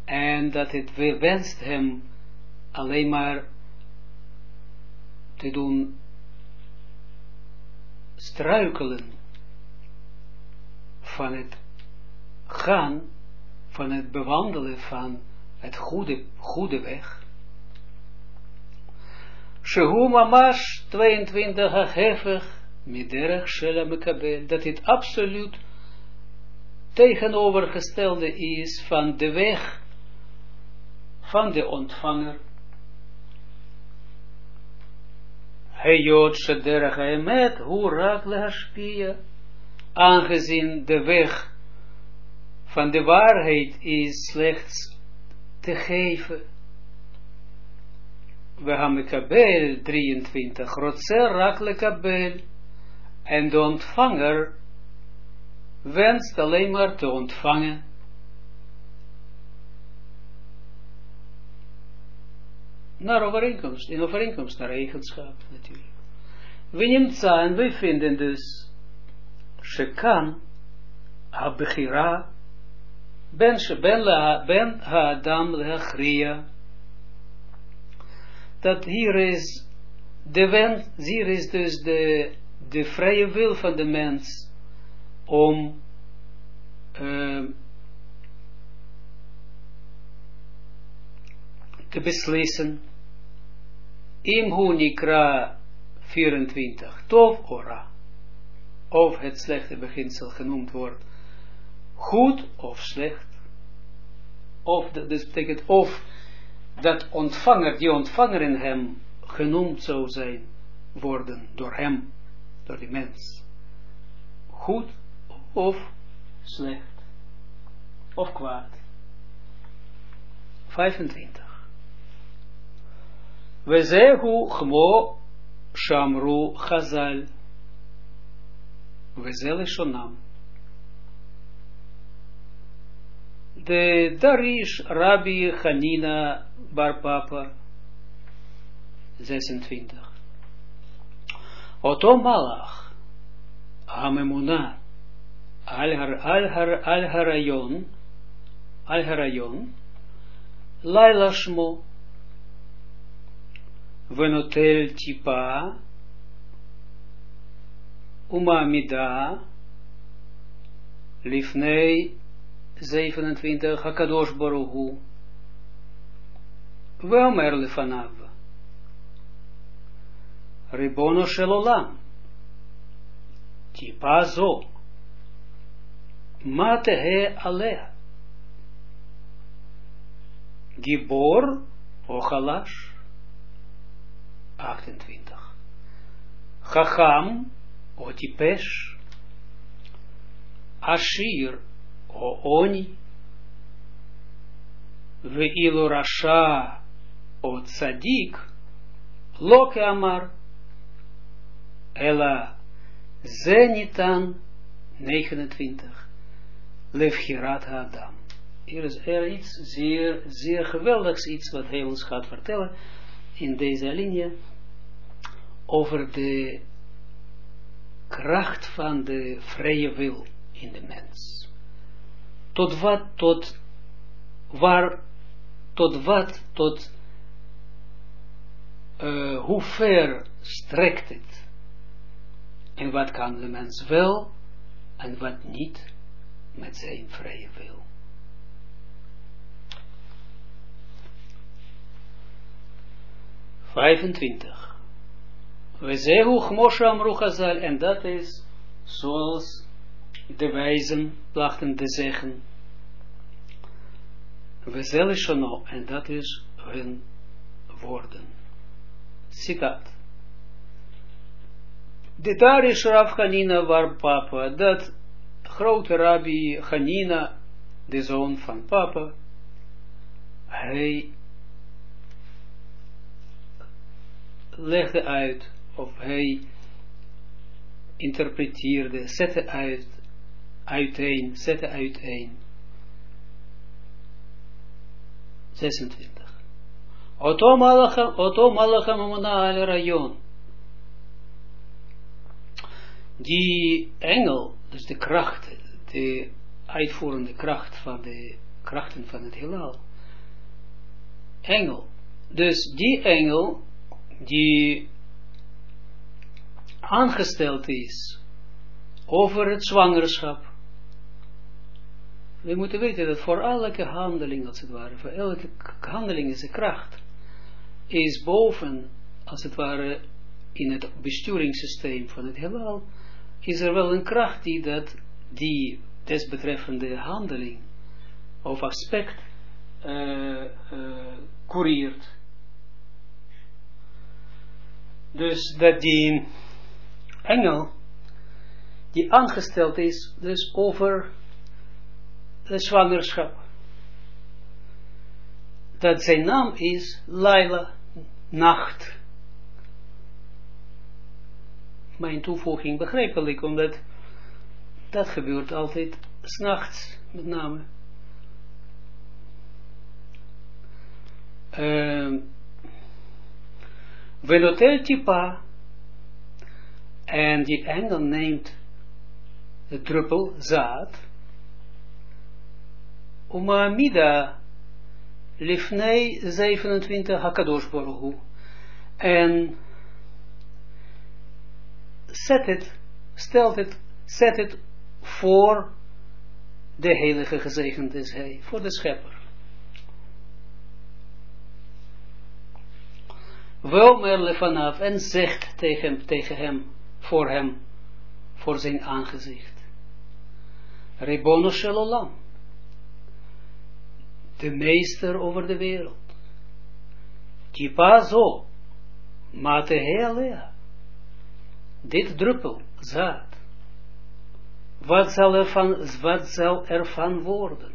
en dat het wenst hem alleen maar te doen struikelen van het gaan, van het bewandelen van het goede, goede weg. Shehu mamash 22 heftig, miderach shela mekabel, dat het absoluut tegenovergestelde is van de weg van de ontvanger. Heyot shederach emet, hu rak lehashpia, aangezien de weg van de waarheid is slechts te geven. We hebben kabel 23, rotser rakle kabel, en de ontvanger wenst alleen maar te ontvangen. Naar overeenkomst, in overeenkomst naar eigenschap natuurlijk. We nemen en we vinden dus, shekan, ha-bechira, ben, ben, ben ha-adam leachria. Dat hier is, de wens, hier is dus de, de vrije wil van de mens om uh, te beslissen. Im hu nikra 24, tov ora. Of het slechte beginsel genoemd wordt goed of slecht. Of, dus betekent of dat ontvanger, die ontvanger in hem genoemd zou zijn, worden door hem, door die mens. Goed of slecht, of kwaad. 25. We zehu gmo shamru chazal. We shonam. De Darish Rabbi Hanina Bar Papa 26. Oto Malach Hamemuna Al Har Al Harayon Venotel Tipa Uma Mida Lifnei 27 Hakadosh Baruhu Weomer Lefanav Ribono Shelolam Tipa Zo. Matehe Alea. Gibor Ochalash 28 Chacham Otipesh Ashir o oni, ve ilu rasha o tzadik, loke amar, ela zenitan 29, lefhirat adam. Hier is er iets zeer, zeer geweldigs, iets wat hij ons gaat vertellen in deze linie over de kracht van de vrije wil in de mens tot wat, tot waar, tot wat, tot uh, hoe ver strekt het en wat kan de mens wel en wat niet met zijn vrije wil. Vijfentwintig. We zehu chmoshe amru chazal, en dat is zoals de wijzen plachten te zeggen, we zullen shono, en dat is hun woorden. Citaat. De daar is Hanina waar papa, dat grote rabbi Hanina, de zoon van papa, hij legde uit, of hij interpreteerde, zette uit uiteen, zette uiteen. 26. Oto malachem, oto malachem amuna al rayon. Die engel, dus de kracht, de uitvoerende kracht van de krachten van het heelal. Engel. Dus die engel, die aangesteld is over het zwangerschap, we moeten weten dat voor elke handeling, als het ware, voor elke handeling is de kracht, is boven, als het ware, in het besturingssysteem van het heelal, is er wel een kracht die dat, die desbetreffende handeling, of aspect, uh. Dus dat die engel, die aangesteld is, dus over de zwangerschap. Dat zijn naam is Laila, nacht. Mijn toevoeging begrijpelijk, omdat dat gebeurt altijd s'nachts, met name. Uh, Venotel tipa, en die engel neemt de druppel zaad, Umamida Lifnei 27 Hakadosh Baruch En zet het, stelt het, zet het voor de heilige gezegend is hij, voor de schepper. Wel vanaf en zegt tegen tegen hem, voor hem, voor zijn aangezicht. Rebono Shelolam de meester over de wereld. Kipa zo, mate helea. Dit druppel, zaad. Wat zal er van, wat zal er van worden?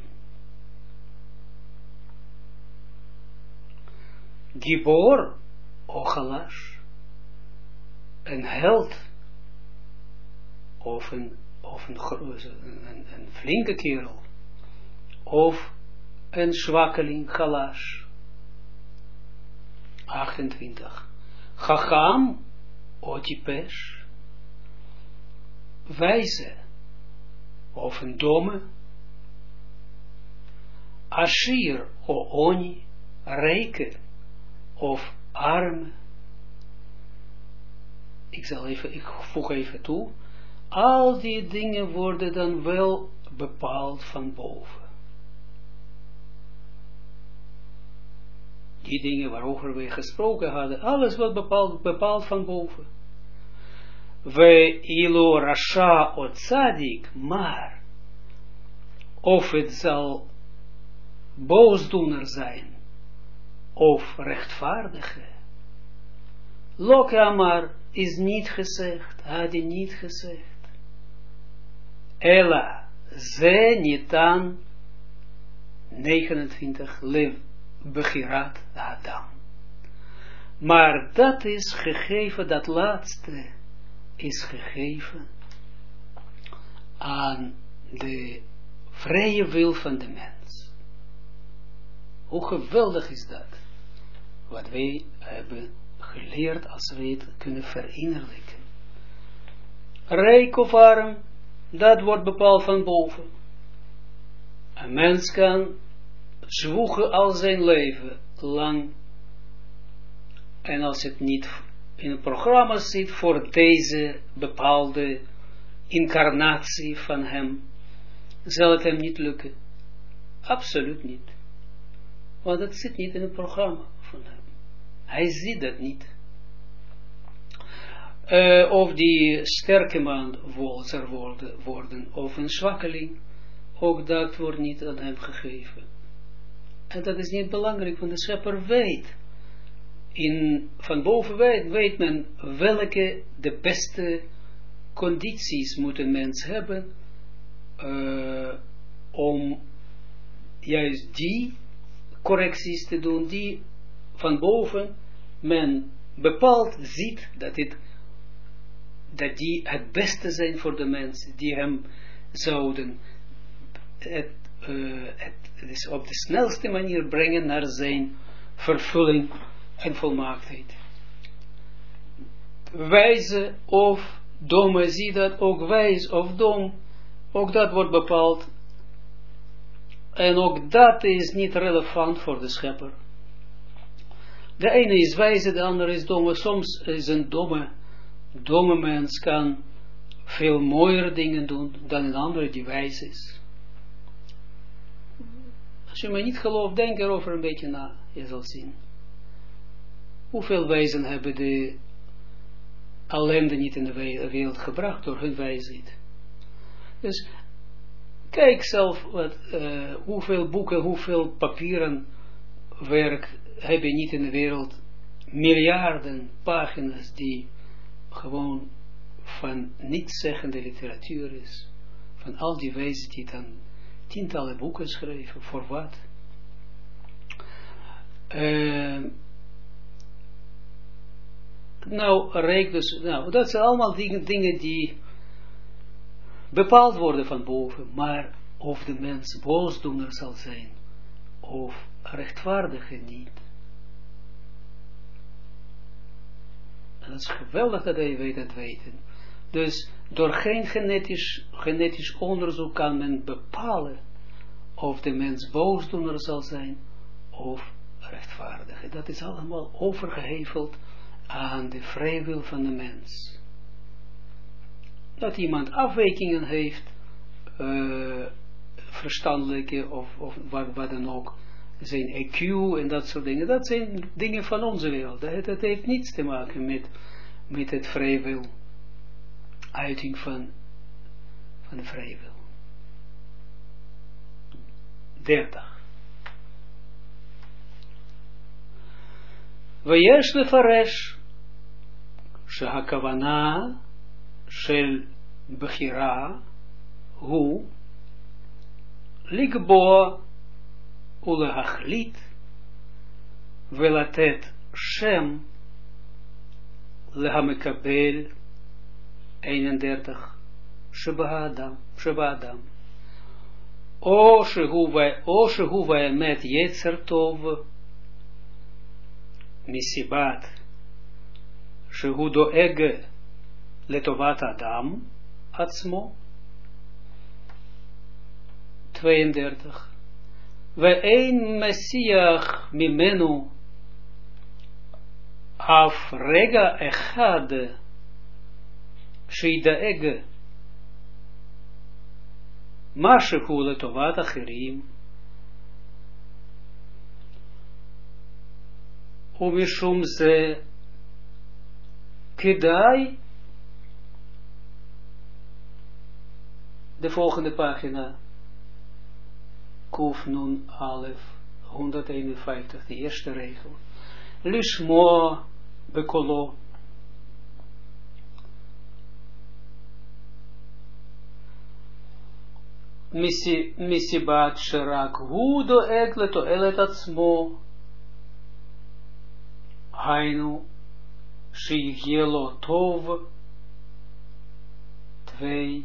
Gibor, Ochalash, een held, of een, of een, een, flinke kerel, of een zwakkeling, Galash. 28. Chacham, Otipesh, wijze, of een domme, Ashir, o oni, rijke, of arme. Ik zal even, ik voeg even toe, al die dingen worden dan wel bepaald van boven. Die dingen waarover we gesproken hadden, alles wordt bepaald, bepaald van boven. We ilo rasha o tzadik, maar of het zal boosdoener zijn, of rechtvaardige. Loke Amar is niet gezegd, had niet gezegd. Ella, ze niet aan 29 lev begirat Adam. Maar dat is gegeven, dat laatste is gegeven aan de vrije wil van de mens. Hoe geweldig is dat? Wat wij hebben geleerd als wij het kunnen verinnerlijken. Rijk of arm, dat wordt bepaald van boven. Een mens kan zwoegen al zijn leven lang. En als het niet in het programma zit voor deze bepaalde incarnatie van hem, zal het hem niet lukken. Absoluut niet. Want het zit niet in het programma van hem. Hij ziet dat niet. Uh, of die sterke man zal worden, worden, of een zwakkeling, ook dat wordt niet aan hem gegeven. En dat is niet belangrijk, want de schepper weet, in, van boven weet, weet men welke de beste condities moet een mens hebben, uh, om juist die correcties te doen, die van boven men bepaald ziet dat, het, dat die het beste zijn voor de mensen, die hem zouden het, uh, het op de snelste manier brengen naar zijn vervulling en volmaaktheid. Wijze of domme, zie dat ook wijs of dom, ook dat wordt bepaald. En ook dat is niet relevant voor de schepper. De ene is wijze, de andere is domme. Soms is een domme, domme mens kan veel mooiere dingen doen dan een andere die wijs is. Als je mij niet gelooft, denk erover een beetje na. Je zal zien. Hoeveel wijzen hebben de ellende niet in de wereld gebracht door hun wijsheid. Dus kijk zelf wat, uh, hoeveel boeken, hoeveel papieren werk heb je niet in de wereld. Miljarden pagina's die gewoon van niet-zeggende literatuur is. Van al die wijzen die dan tientallen boeken schrijven, voor wat? Uh, nou, rijk dus, nou, dat zijn allemaal dingen, die bepaald worden van boven, maar of de mens boosdoener zal zijn, of rechtvaardige niet. Dat is geweldig dat hij weet het weten. Dus door geen genetisch, genetisch onderzoek kan men bepalen of de mens boosdoener zal zijn of rechtvaardig. Dat is allemaal overgeheveld aan de vrijwil van de mens. Dat iemand afwijkingen heeft, uh, verstandelijke of, of wat, dan ook, zijn IQ en dat soort dingen, dat zijn dingen van onze wereld. Dat, dat heeft niets te maken met, met het vrijwil uiting van, van de vrije wil. 30. ויש לפרש שהכוונה של בחירה הוא לקבוע ולהחליט ולתת שם להמקבל 31 שבאדם, שבאדם. או שהוא, או שהוא באמת יצר טוב מסיבת שהוא דואג לטובת האדם עצמו, 32, ואין מסיח ממנו אף רגע אחד שידאג משהו לטובת אחרים, ומשום זה כדאי de volgende pagina Kuf Nun Alef 151, de eerste regel. Lishmo bekolo מסיבת שרק הוא דואג לתועלת עצמו, היינו שיהיה לו טוב, twee,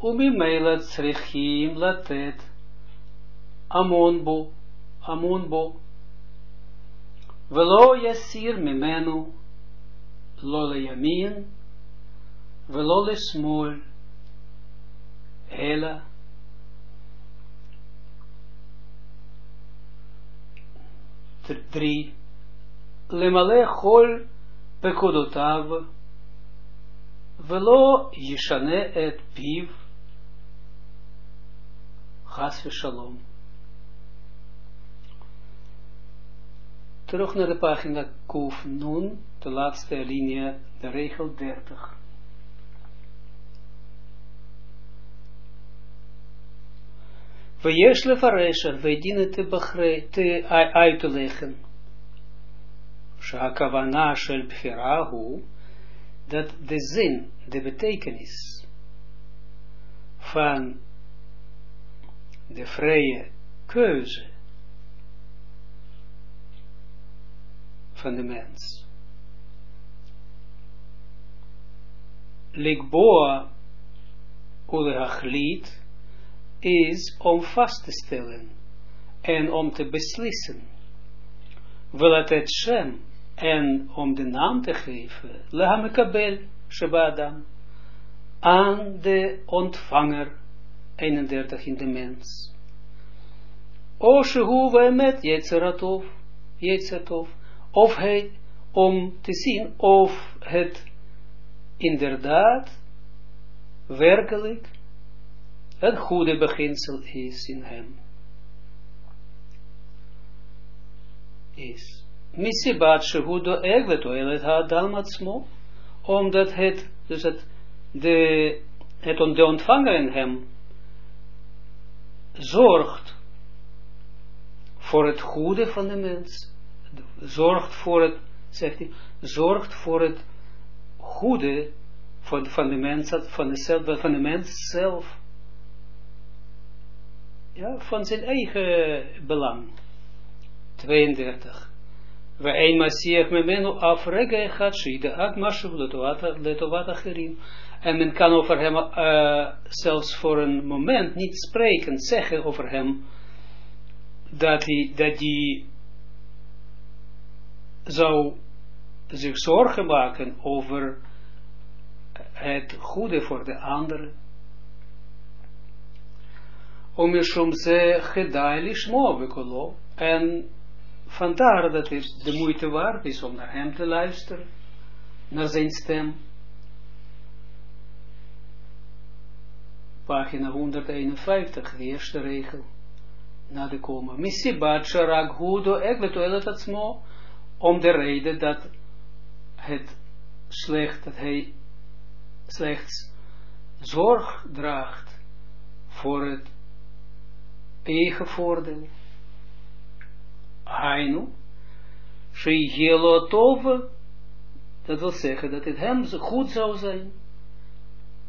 וממילא צריכים לתת Amonbo, Amonbo, Velo Yasir Mimenu, Lola Yamin, Velo Lesmol, Hela, drie, Lemale Chol Pekodotav, Velo Yishane et Piv, Chas Shalom. Terug naar de pagina Kufnon de laatste linie, de regel 30. We eerst lefareshen, wij dienen te, te uit te leggen. Shakavana shel bfirahu, dat de zin, de betekenis van de vrije keuze van de mens. Likboa ulehachliet is om vast te stellen en om te beslissen. Wil het en om de naam te geven, Lahamekabel Shabadam, aan de ontvanger 31 in de mens. O Shehu met Yetzeratov, Yetzeratov, of hij, om te zien of het inderdaad, werkelijk, het goede beginsel is in hem. Is. Misibat shehudo eglet oelet ha-adam omdat het, dus het, de, het de ontvanger in hem, zorgt voor het goede van de mens, zorgt voor het, zegt hij, zorgt voor het goede van, van de mens, van de, van de mens zelf. Ja, van zijn eigen belang. 32. We een Masiach memenu afrega gaat shide ak mashu letovat. En men kan over hem uh, zelfs voor een moment niet spreken, zeggen over hem, dat hij, dat hij zou zich zorgen maken over het goede voor de anderen. Om je soms gedai lishmo. En vandaar dat het de moeite waard is om naar hem te luisteren, naar zijn stem. Pagina 151, de eerste regel. Na de koma. Misibat sharak hudo egleto elet atzmo om de reden dat het slecht, dat hij slechts zorg draagt voor het eigen voordeel. Hainu, dat wil zeggen dat het hem goed zou zijn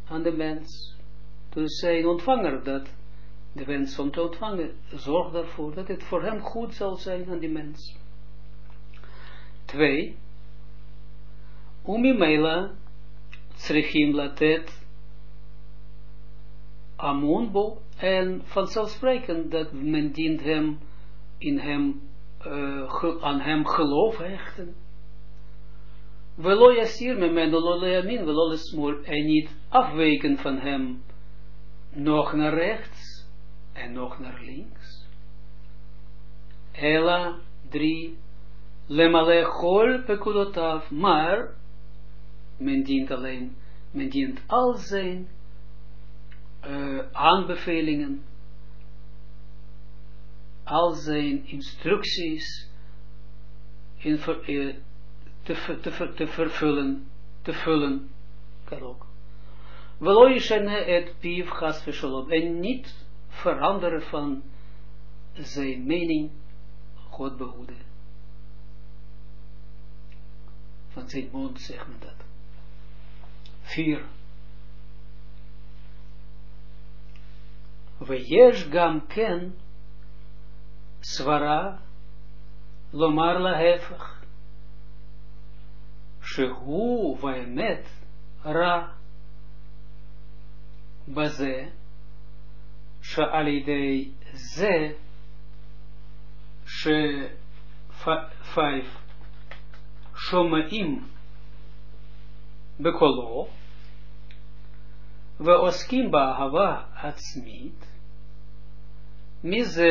aan de mens. Dus zijn ontvanger dat de wens om te ontvangen, zorg daarvoor dat het voor hem goed zal zijn aan die mens. Twee, Umimela tsrechim latet amonbo en vanzelfsprekend dat men dient hem in hem uh, aan hem geloof hechten. Velo yasir me men leamin, velo lesmol, en niet afweken van hem, nog naar rechts, en nog naar links. Ella, drie, lemale chol pekudotaf, maar, men dient alleen, men dient al zijn uh, aanbevelingen, al zijn instructies in te, te, te, vervullen, te vullen, kan ook. Veloishene et piv gas en niet veranderen van zijn mening, God behoede. Van zijn mond zegt men dat. Vier. Weyesh gam ken svara lomar la hefach. Shehu vaemet ra baze שעל ידי זה שפייף שומעים בקולו ועוסקים באהבה עצמית, מזה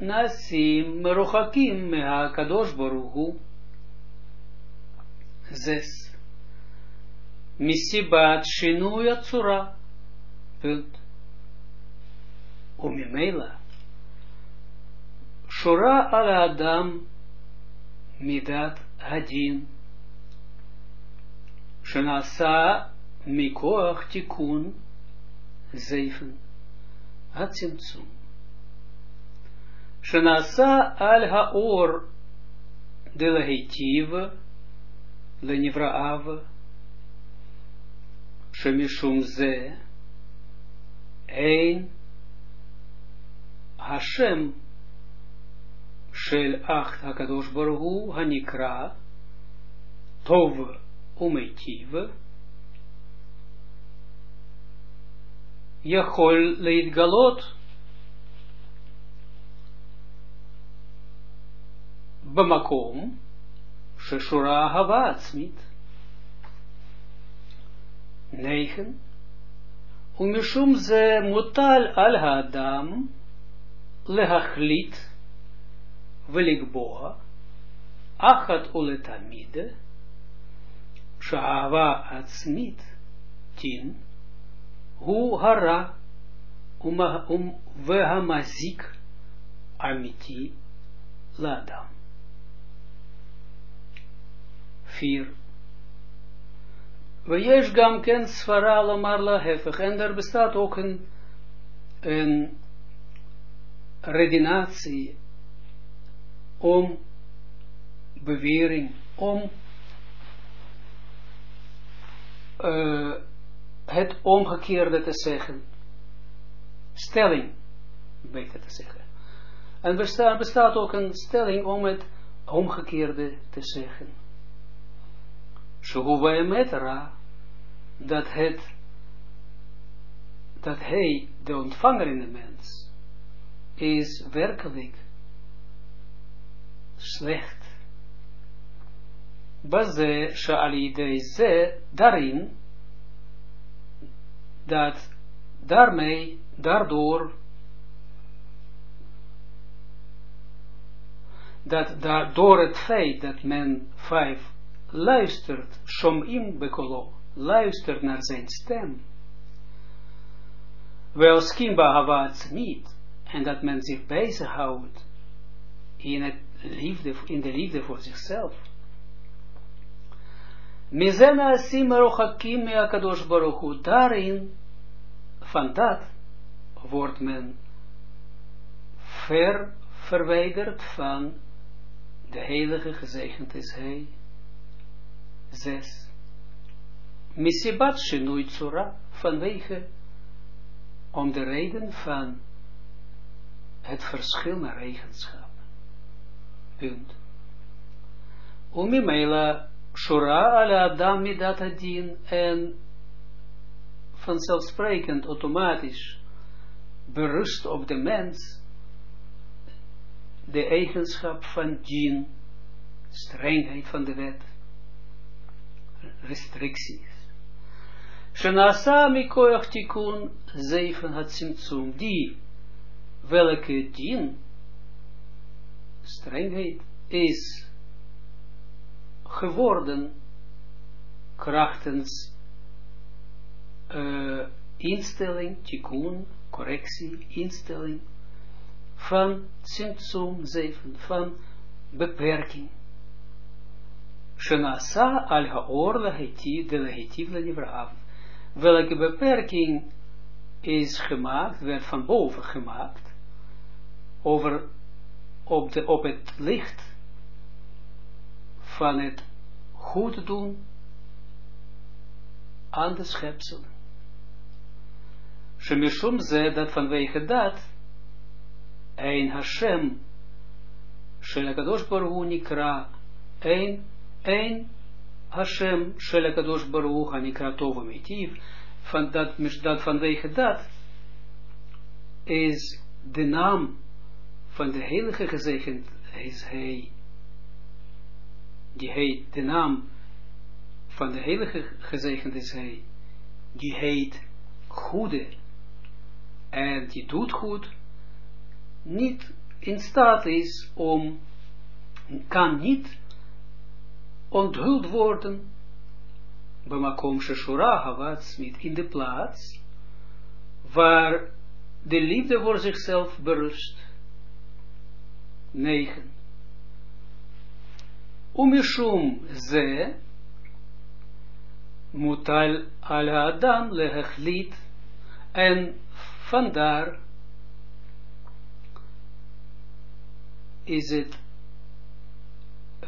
נעשים מרוחקים מהקדוש ברוך הוא. זס מסיבת שינוי הצורה. פונט. וממילא שורה על האדם מידת הדין שנעשה מכוח תיקון זייפן הצמצום שנעשה על האור דלהיטיב לנבראיו שמשום זה אין השם של אך הקדוש ברוך הוא הנקרא טוב ומיטיב יכול להתגלות במקום ששורה אהבה עצמית. נייכן, ומשום זה מוטל על האדם להחליט ולקבוע אחת ולתמיד Sha'ava atzmit, tien, hu hara, um vehamazik, amiti, ladam. Vier. Wees gam ken svara Marla lahevig. En er bestaat ook een, een redenatie om bewering, om uh, het omgekeerde te zeggen. Stelling, beter te zeggen. En bestaat, bestaat ook een stelling om het omgekeerde te zeggen. Shuhuvaemetera, dat het, dat hij, de ontvanger in de mens, is werkelijk slecht. Baze sha'alidei ze daarin, dat daarmee, daardoor, dat daardoor het feit dat men vijf luistert, shomim bekolo, luistert naar zijn stem, wel skimba havat niet, en dat men zich bezighoudt in, het liefde, in de liefde voor zichzelf. Mizena asim merochakim me akadosh baruchu, daarin, van dat, wordt men ver verwijderd van de heilige gezegend is hij. Zes. Misibat shinui tsura, vanwege, om de reden van het verschil naar eigenschap. Punt. Umimela shura ala adam midat adin en vanzelfsprekend, automatisch, berust op de mens de eigenschap van djinn, strengheid van de wet, restricties. Shenasa mikoach tikun zeven hat simtsum, die welke dien, strengheid, is geworden krachtens uh, instelling, tikkun, correctie, instelling, van Tsimtsum 7, van beperking. Shenasa al haor legitiv, de legitief lenivraaf. Welke beperking is gemaakt, werd van boven gemaakt, over, op, de, op het licht van het goed doen aan de schepselen. Shemishum ze dat vanwege dat, een Hashem, Shelakadosh Baruch Nikra, een, een Hashem, Shelakadosh Baruch Nikra Tova Mitiv, van dat, dat vanwege dat, is de naam van de heilige gezegend, is hij, die heet, de naam van de heilige gezegend is die heet goede, en die doet goed, niet in staat is om, kan niet onthuld worden, Bamakom Sheshura Havatsmit, in de plaats waar de liefde voor zichzelf berust. 9. Umishum ze mutal al adam lehechlit en vandaar is het,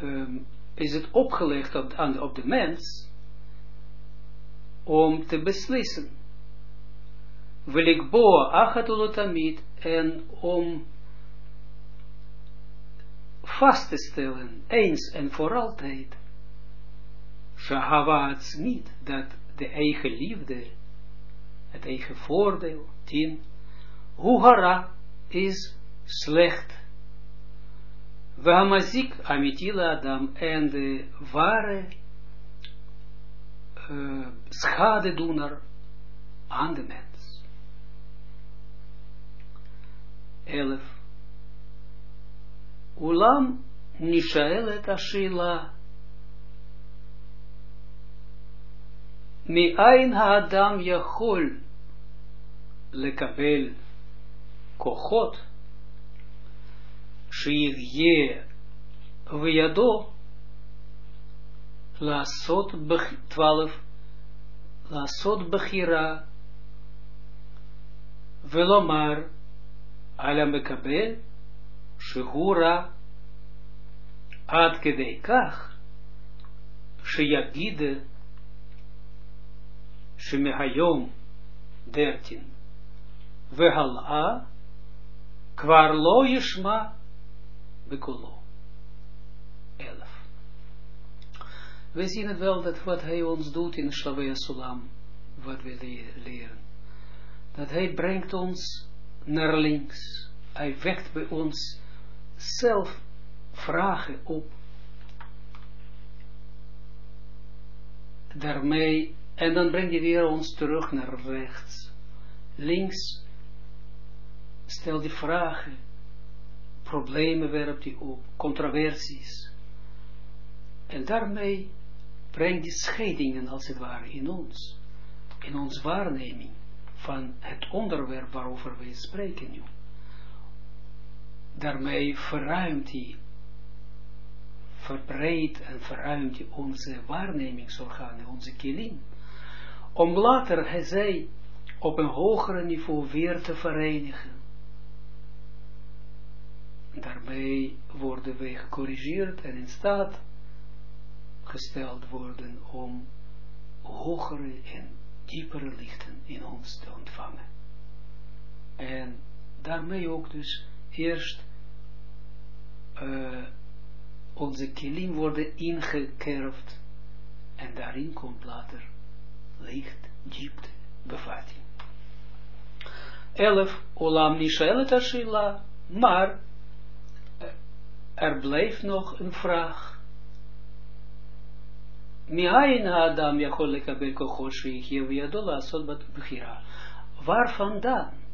um, is het opgelegd op, aan, op de mens om te beslissen. Wil ik boa en om vast te stellen, eens en voor altijd, Shahavaats niet, dat de eigen liefde, het eigen voordeel, tien, Huhara is slecht. Vamazik amitila adam en de ware uh, schadedoener aan de mens. 11. Ulam nishaelet ashila מאין האדם יכול לקבל כוחות שיהיה וידו לעשות, twaalf, לעשות בחירה ולומר על המקבל Shehura ad kedei kach, sheyagide, shemehayom 13, vehala, kvar Kvarloishma yishma, bekolo. Elf. We zien het wel dat wat hij ons doet in Slavia Sulam, wat we leren, dat hij brengt ons naar links. Hij wekt bij ons zelf vragen op. Daarmee, en dan brengt hij weer ons terug naar rechts. Links, stel die vragen problemen werpt hij op, controversies. En daarmee brengt die scheidingen als het ware in ons, in ons waarneming van het onderwerp waarover wij spreken nu. Daarmee verruimt hij, verbreidt en verruimt hij onze waarnemingsorganen, onze kilim, om later, hij zei, op een hoger niveau weer te verenigen daarmee worden wij gecorrigeerd en in staat gesteld worden om hogere en diepere lichten in ons te ontvangen. En daarmee ook dus eerst uh, onze kilim worden ingekerfd en daarin komt later licht, diepte, bevatting. 11. Olam nishelet ashila, maar er blijft nog een vraag. Mihain Adam Yachol lekabel kochot sheikhiv yadola asot bat bechira. Waar vandaan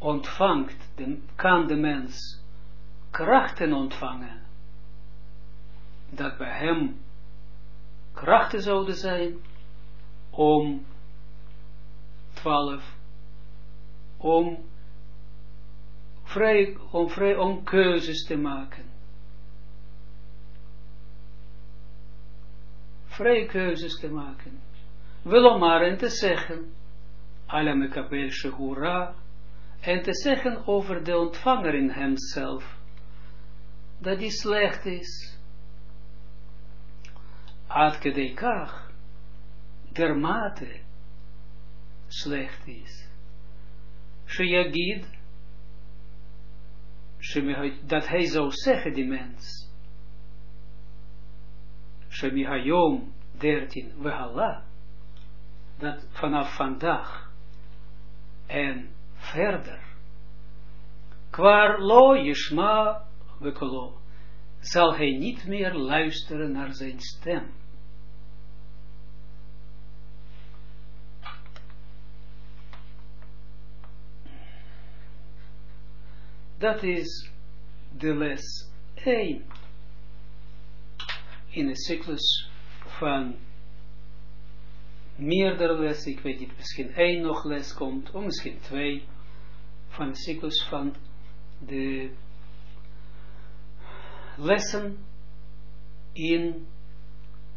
ontvangt, kan de mens krachten ontvangen, dat bij hem krachten zouden zijn om 12 om vrij, om vrij, om keuzes te maken. Vrije keuzes te maken. Wil maar en te zeggen, ala mekabel shehura, en te zeggen over de ontvanger in hemzelf, dat die slecht is. Ad kedekach, dermate, slecht is. Sheyagid, dat hij zou zeggen, die mens, Shemihayom 13, Wehala, dat vanaf vandaag en verder, kwar lo wekolo, zal hij niet meer luisteren naar zijn stem. Dat is de les 1 in een cyclus van meerdere lessen, ik weet niet, misschien één nog les komt, of misschien twee, van cyclus van de lessen in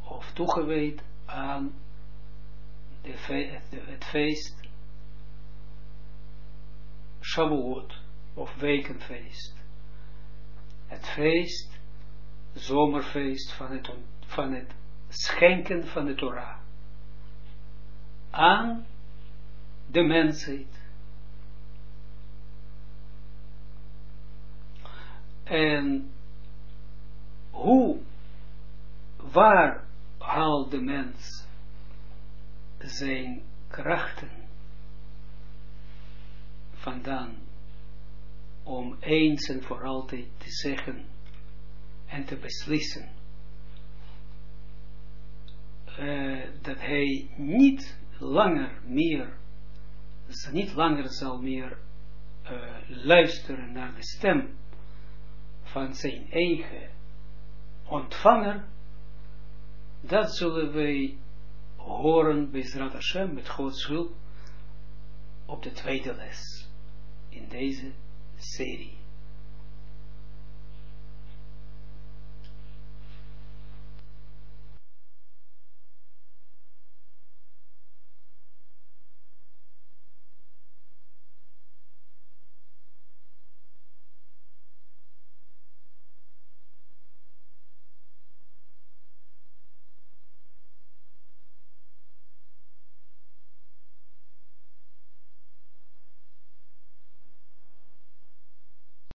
of toegewijd aan de fe het feest Shavuot of wekenfeest. Het feest, zomerfeest van het, van het schenken van de Torah aan de mensheid. En hoe, waar haalt de mens zijn krachten vandaan om eens en voor altijd te zeggen en te beslissen uh, dat hij niet langer meer, niet langer zal meer uh, luisteren naar de stem van zijn eigen ontvanger, dat zullen wij horen bij Zrat Hashem met Gods hulp op de tweede les in deze serie.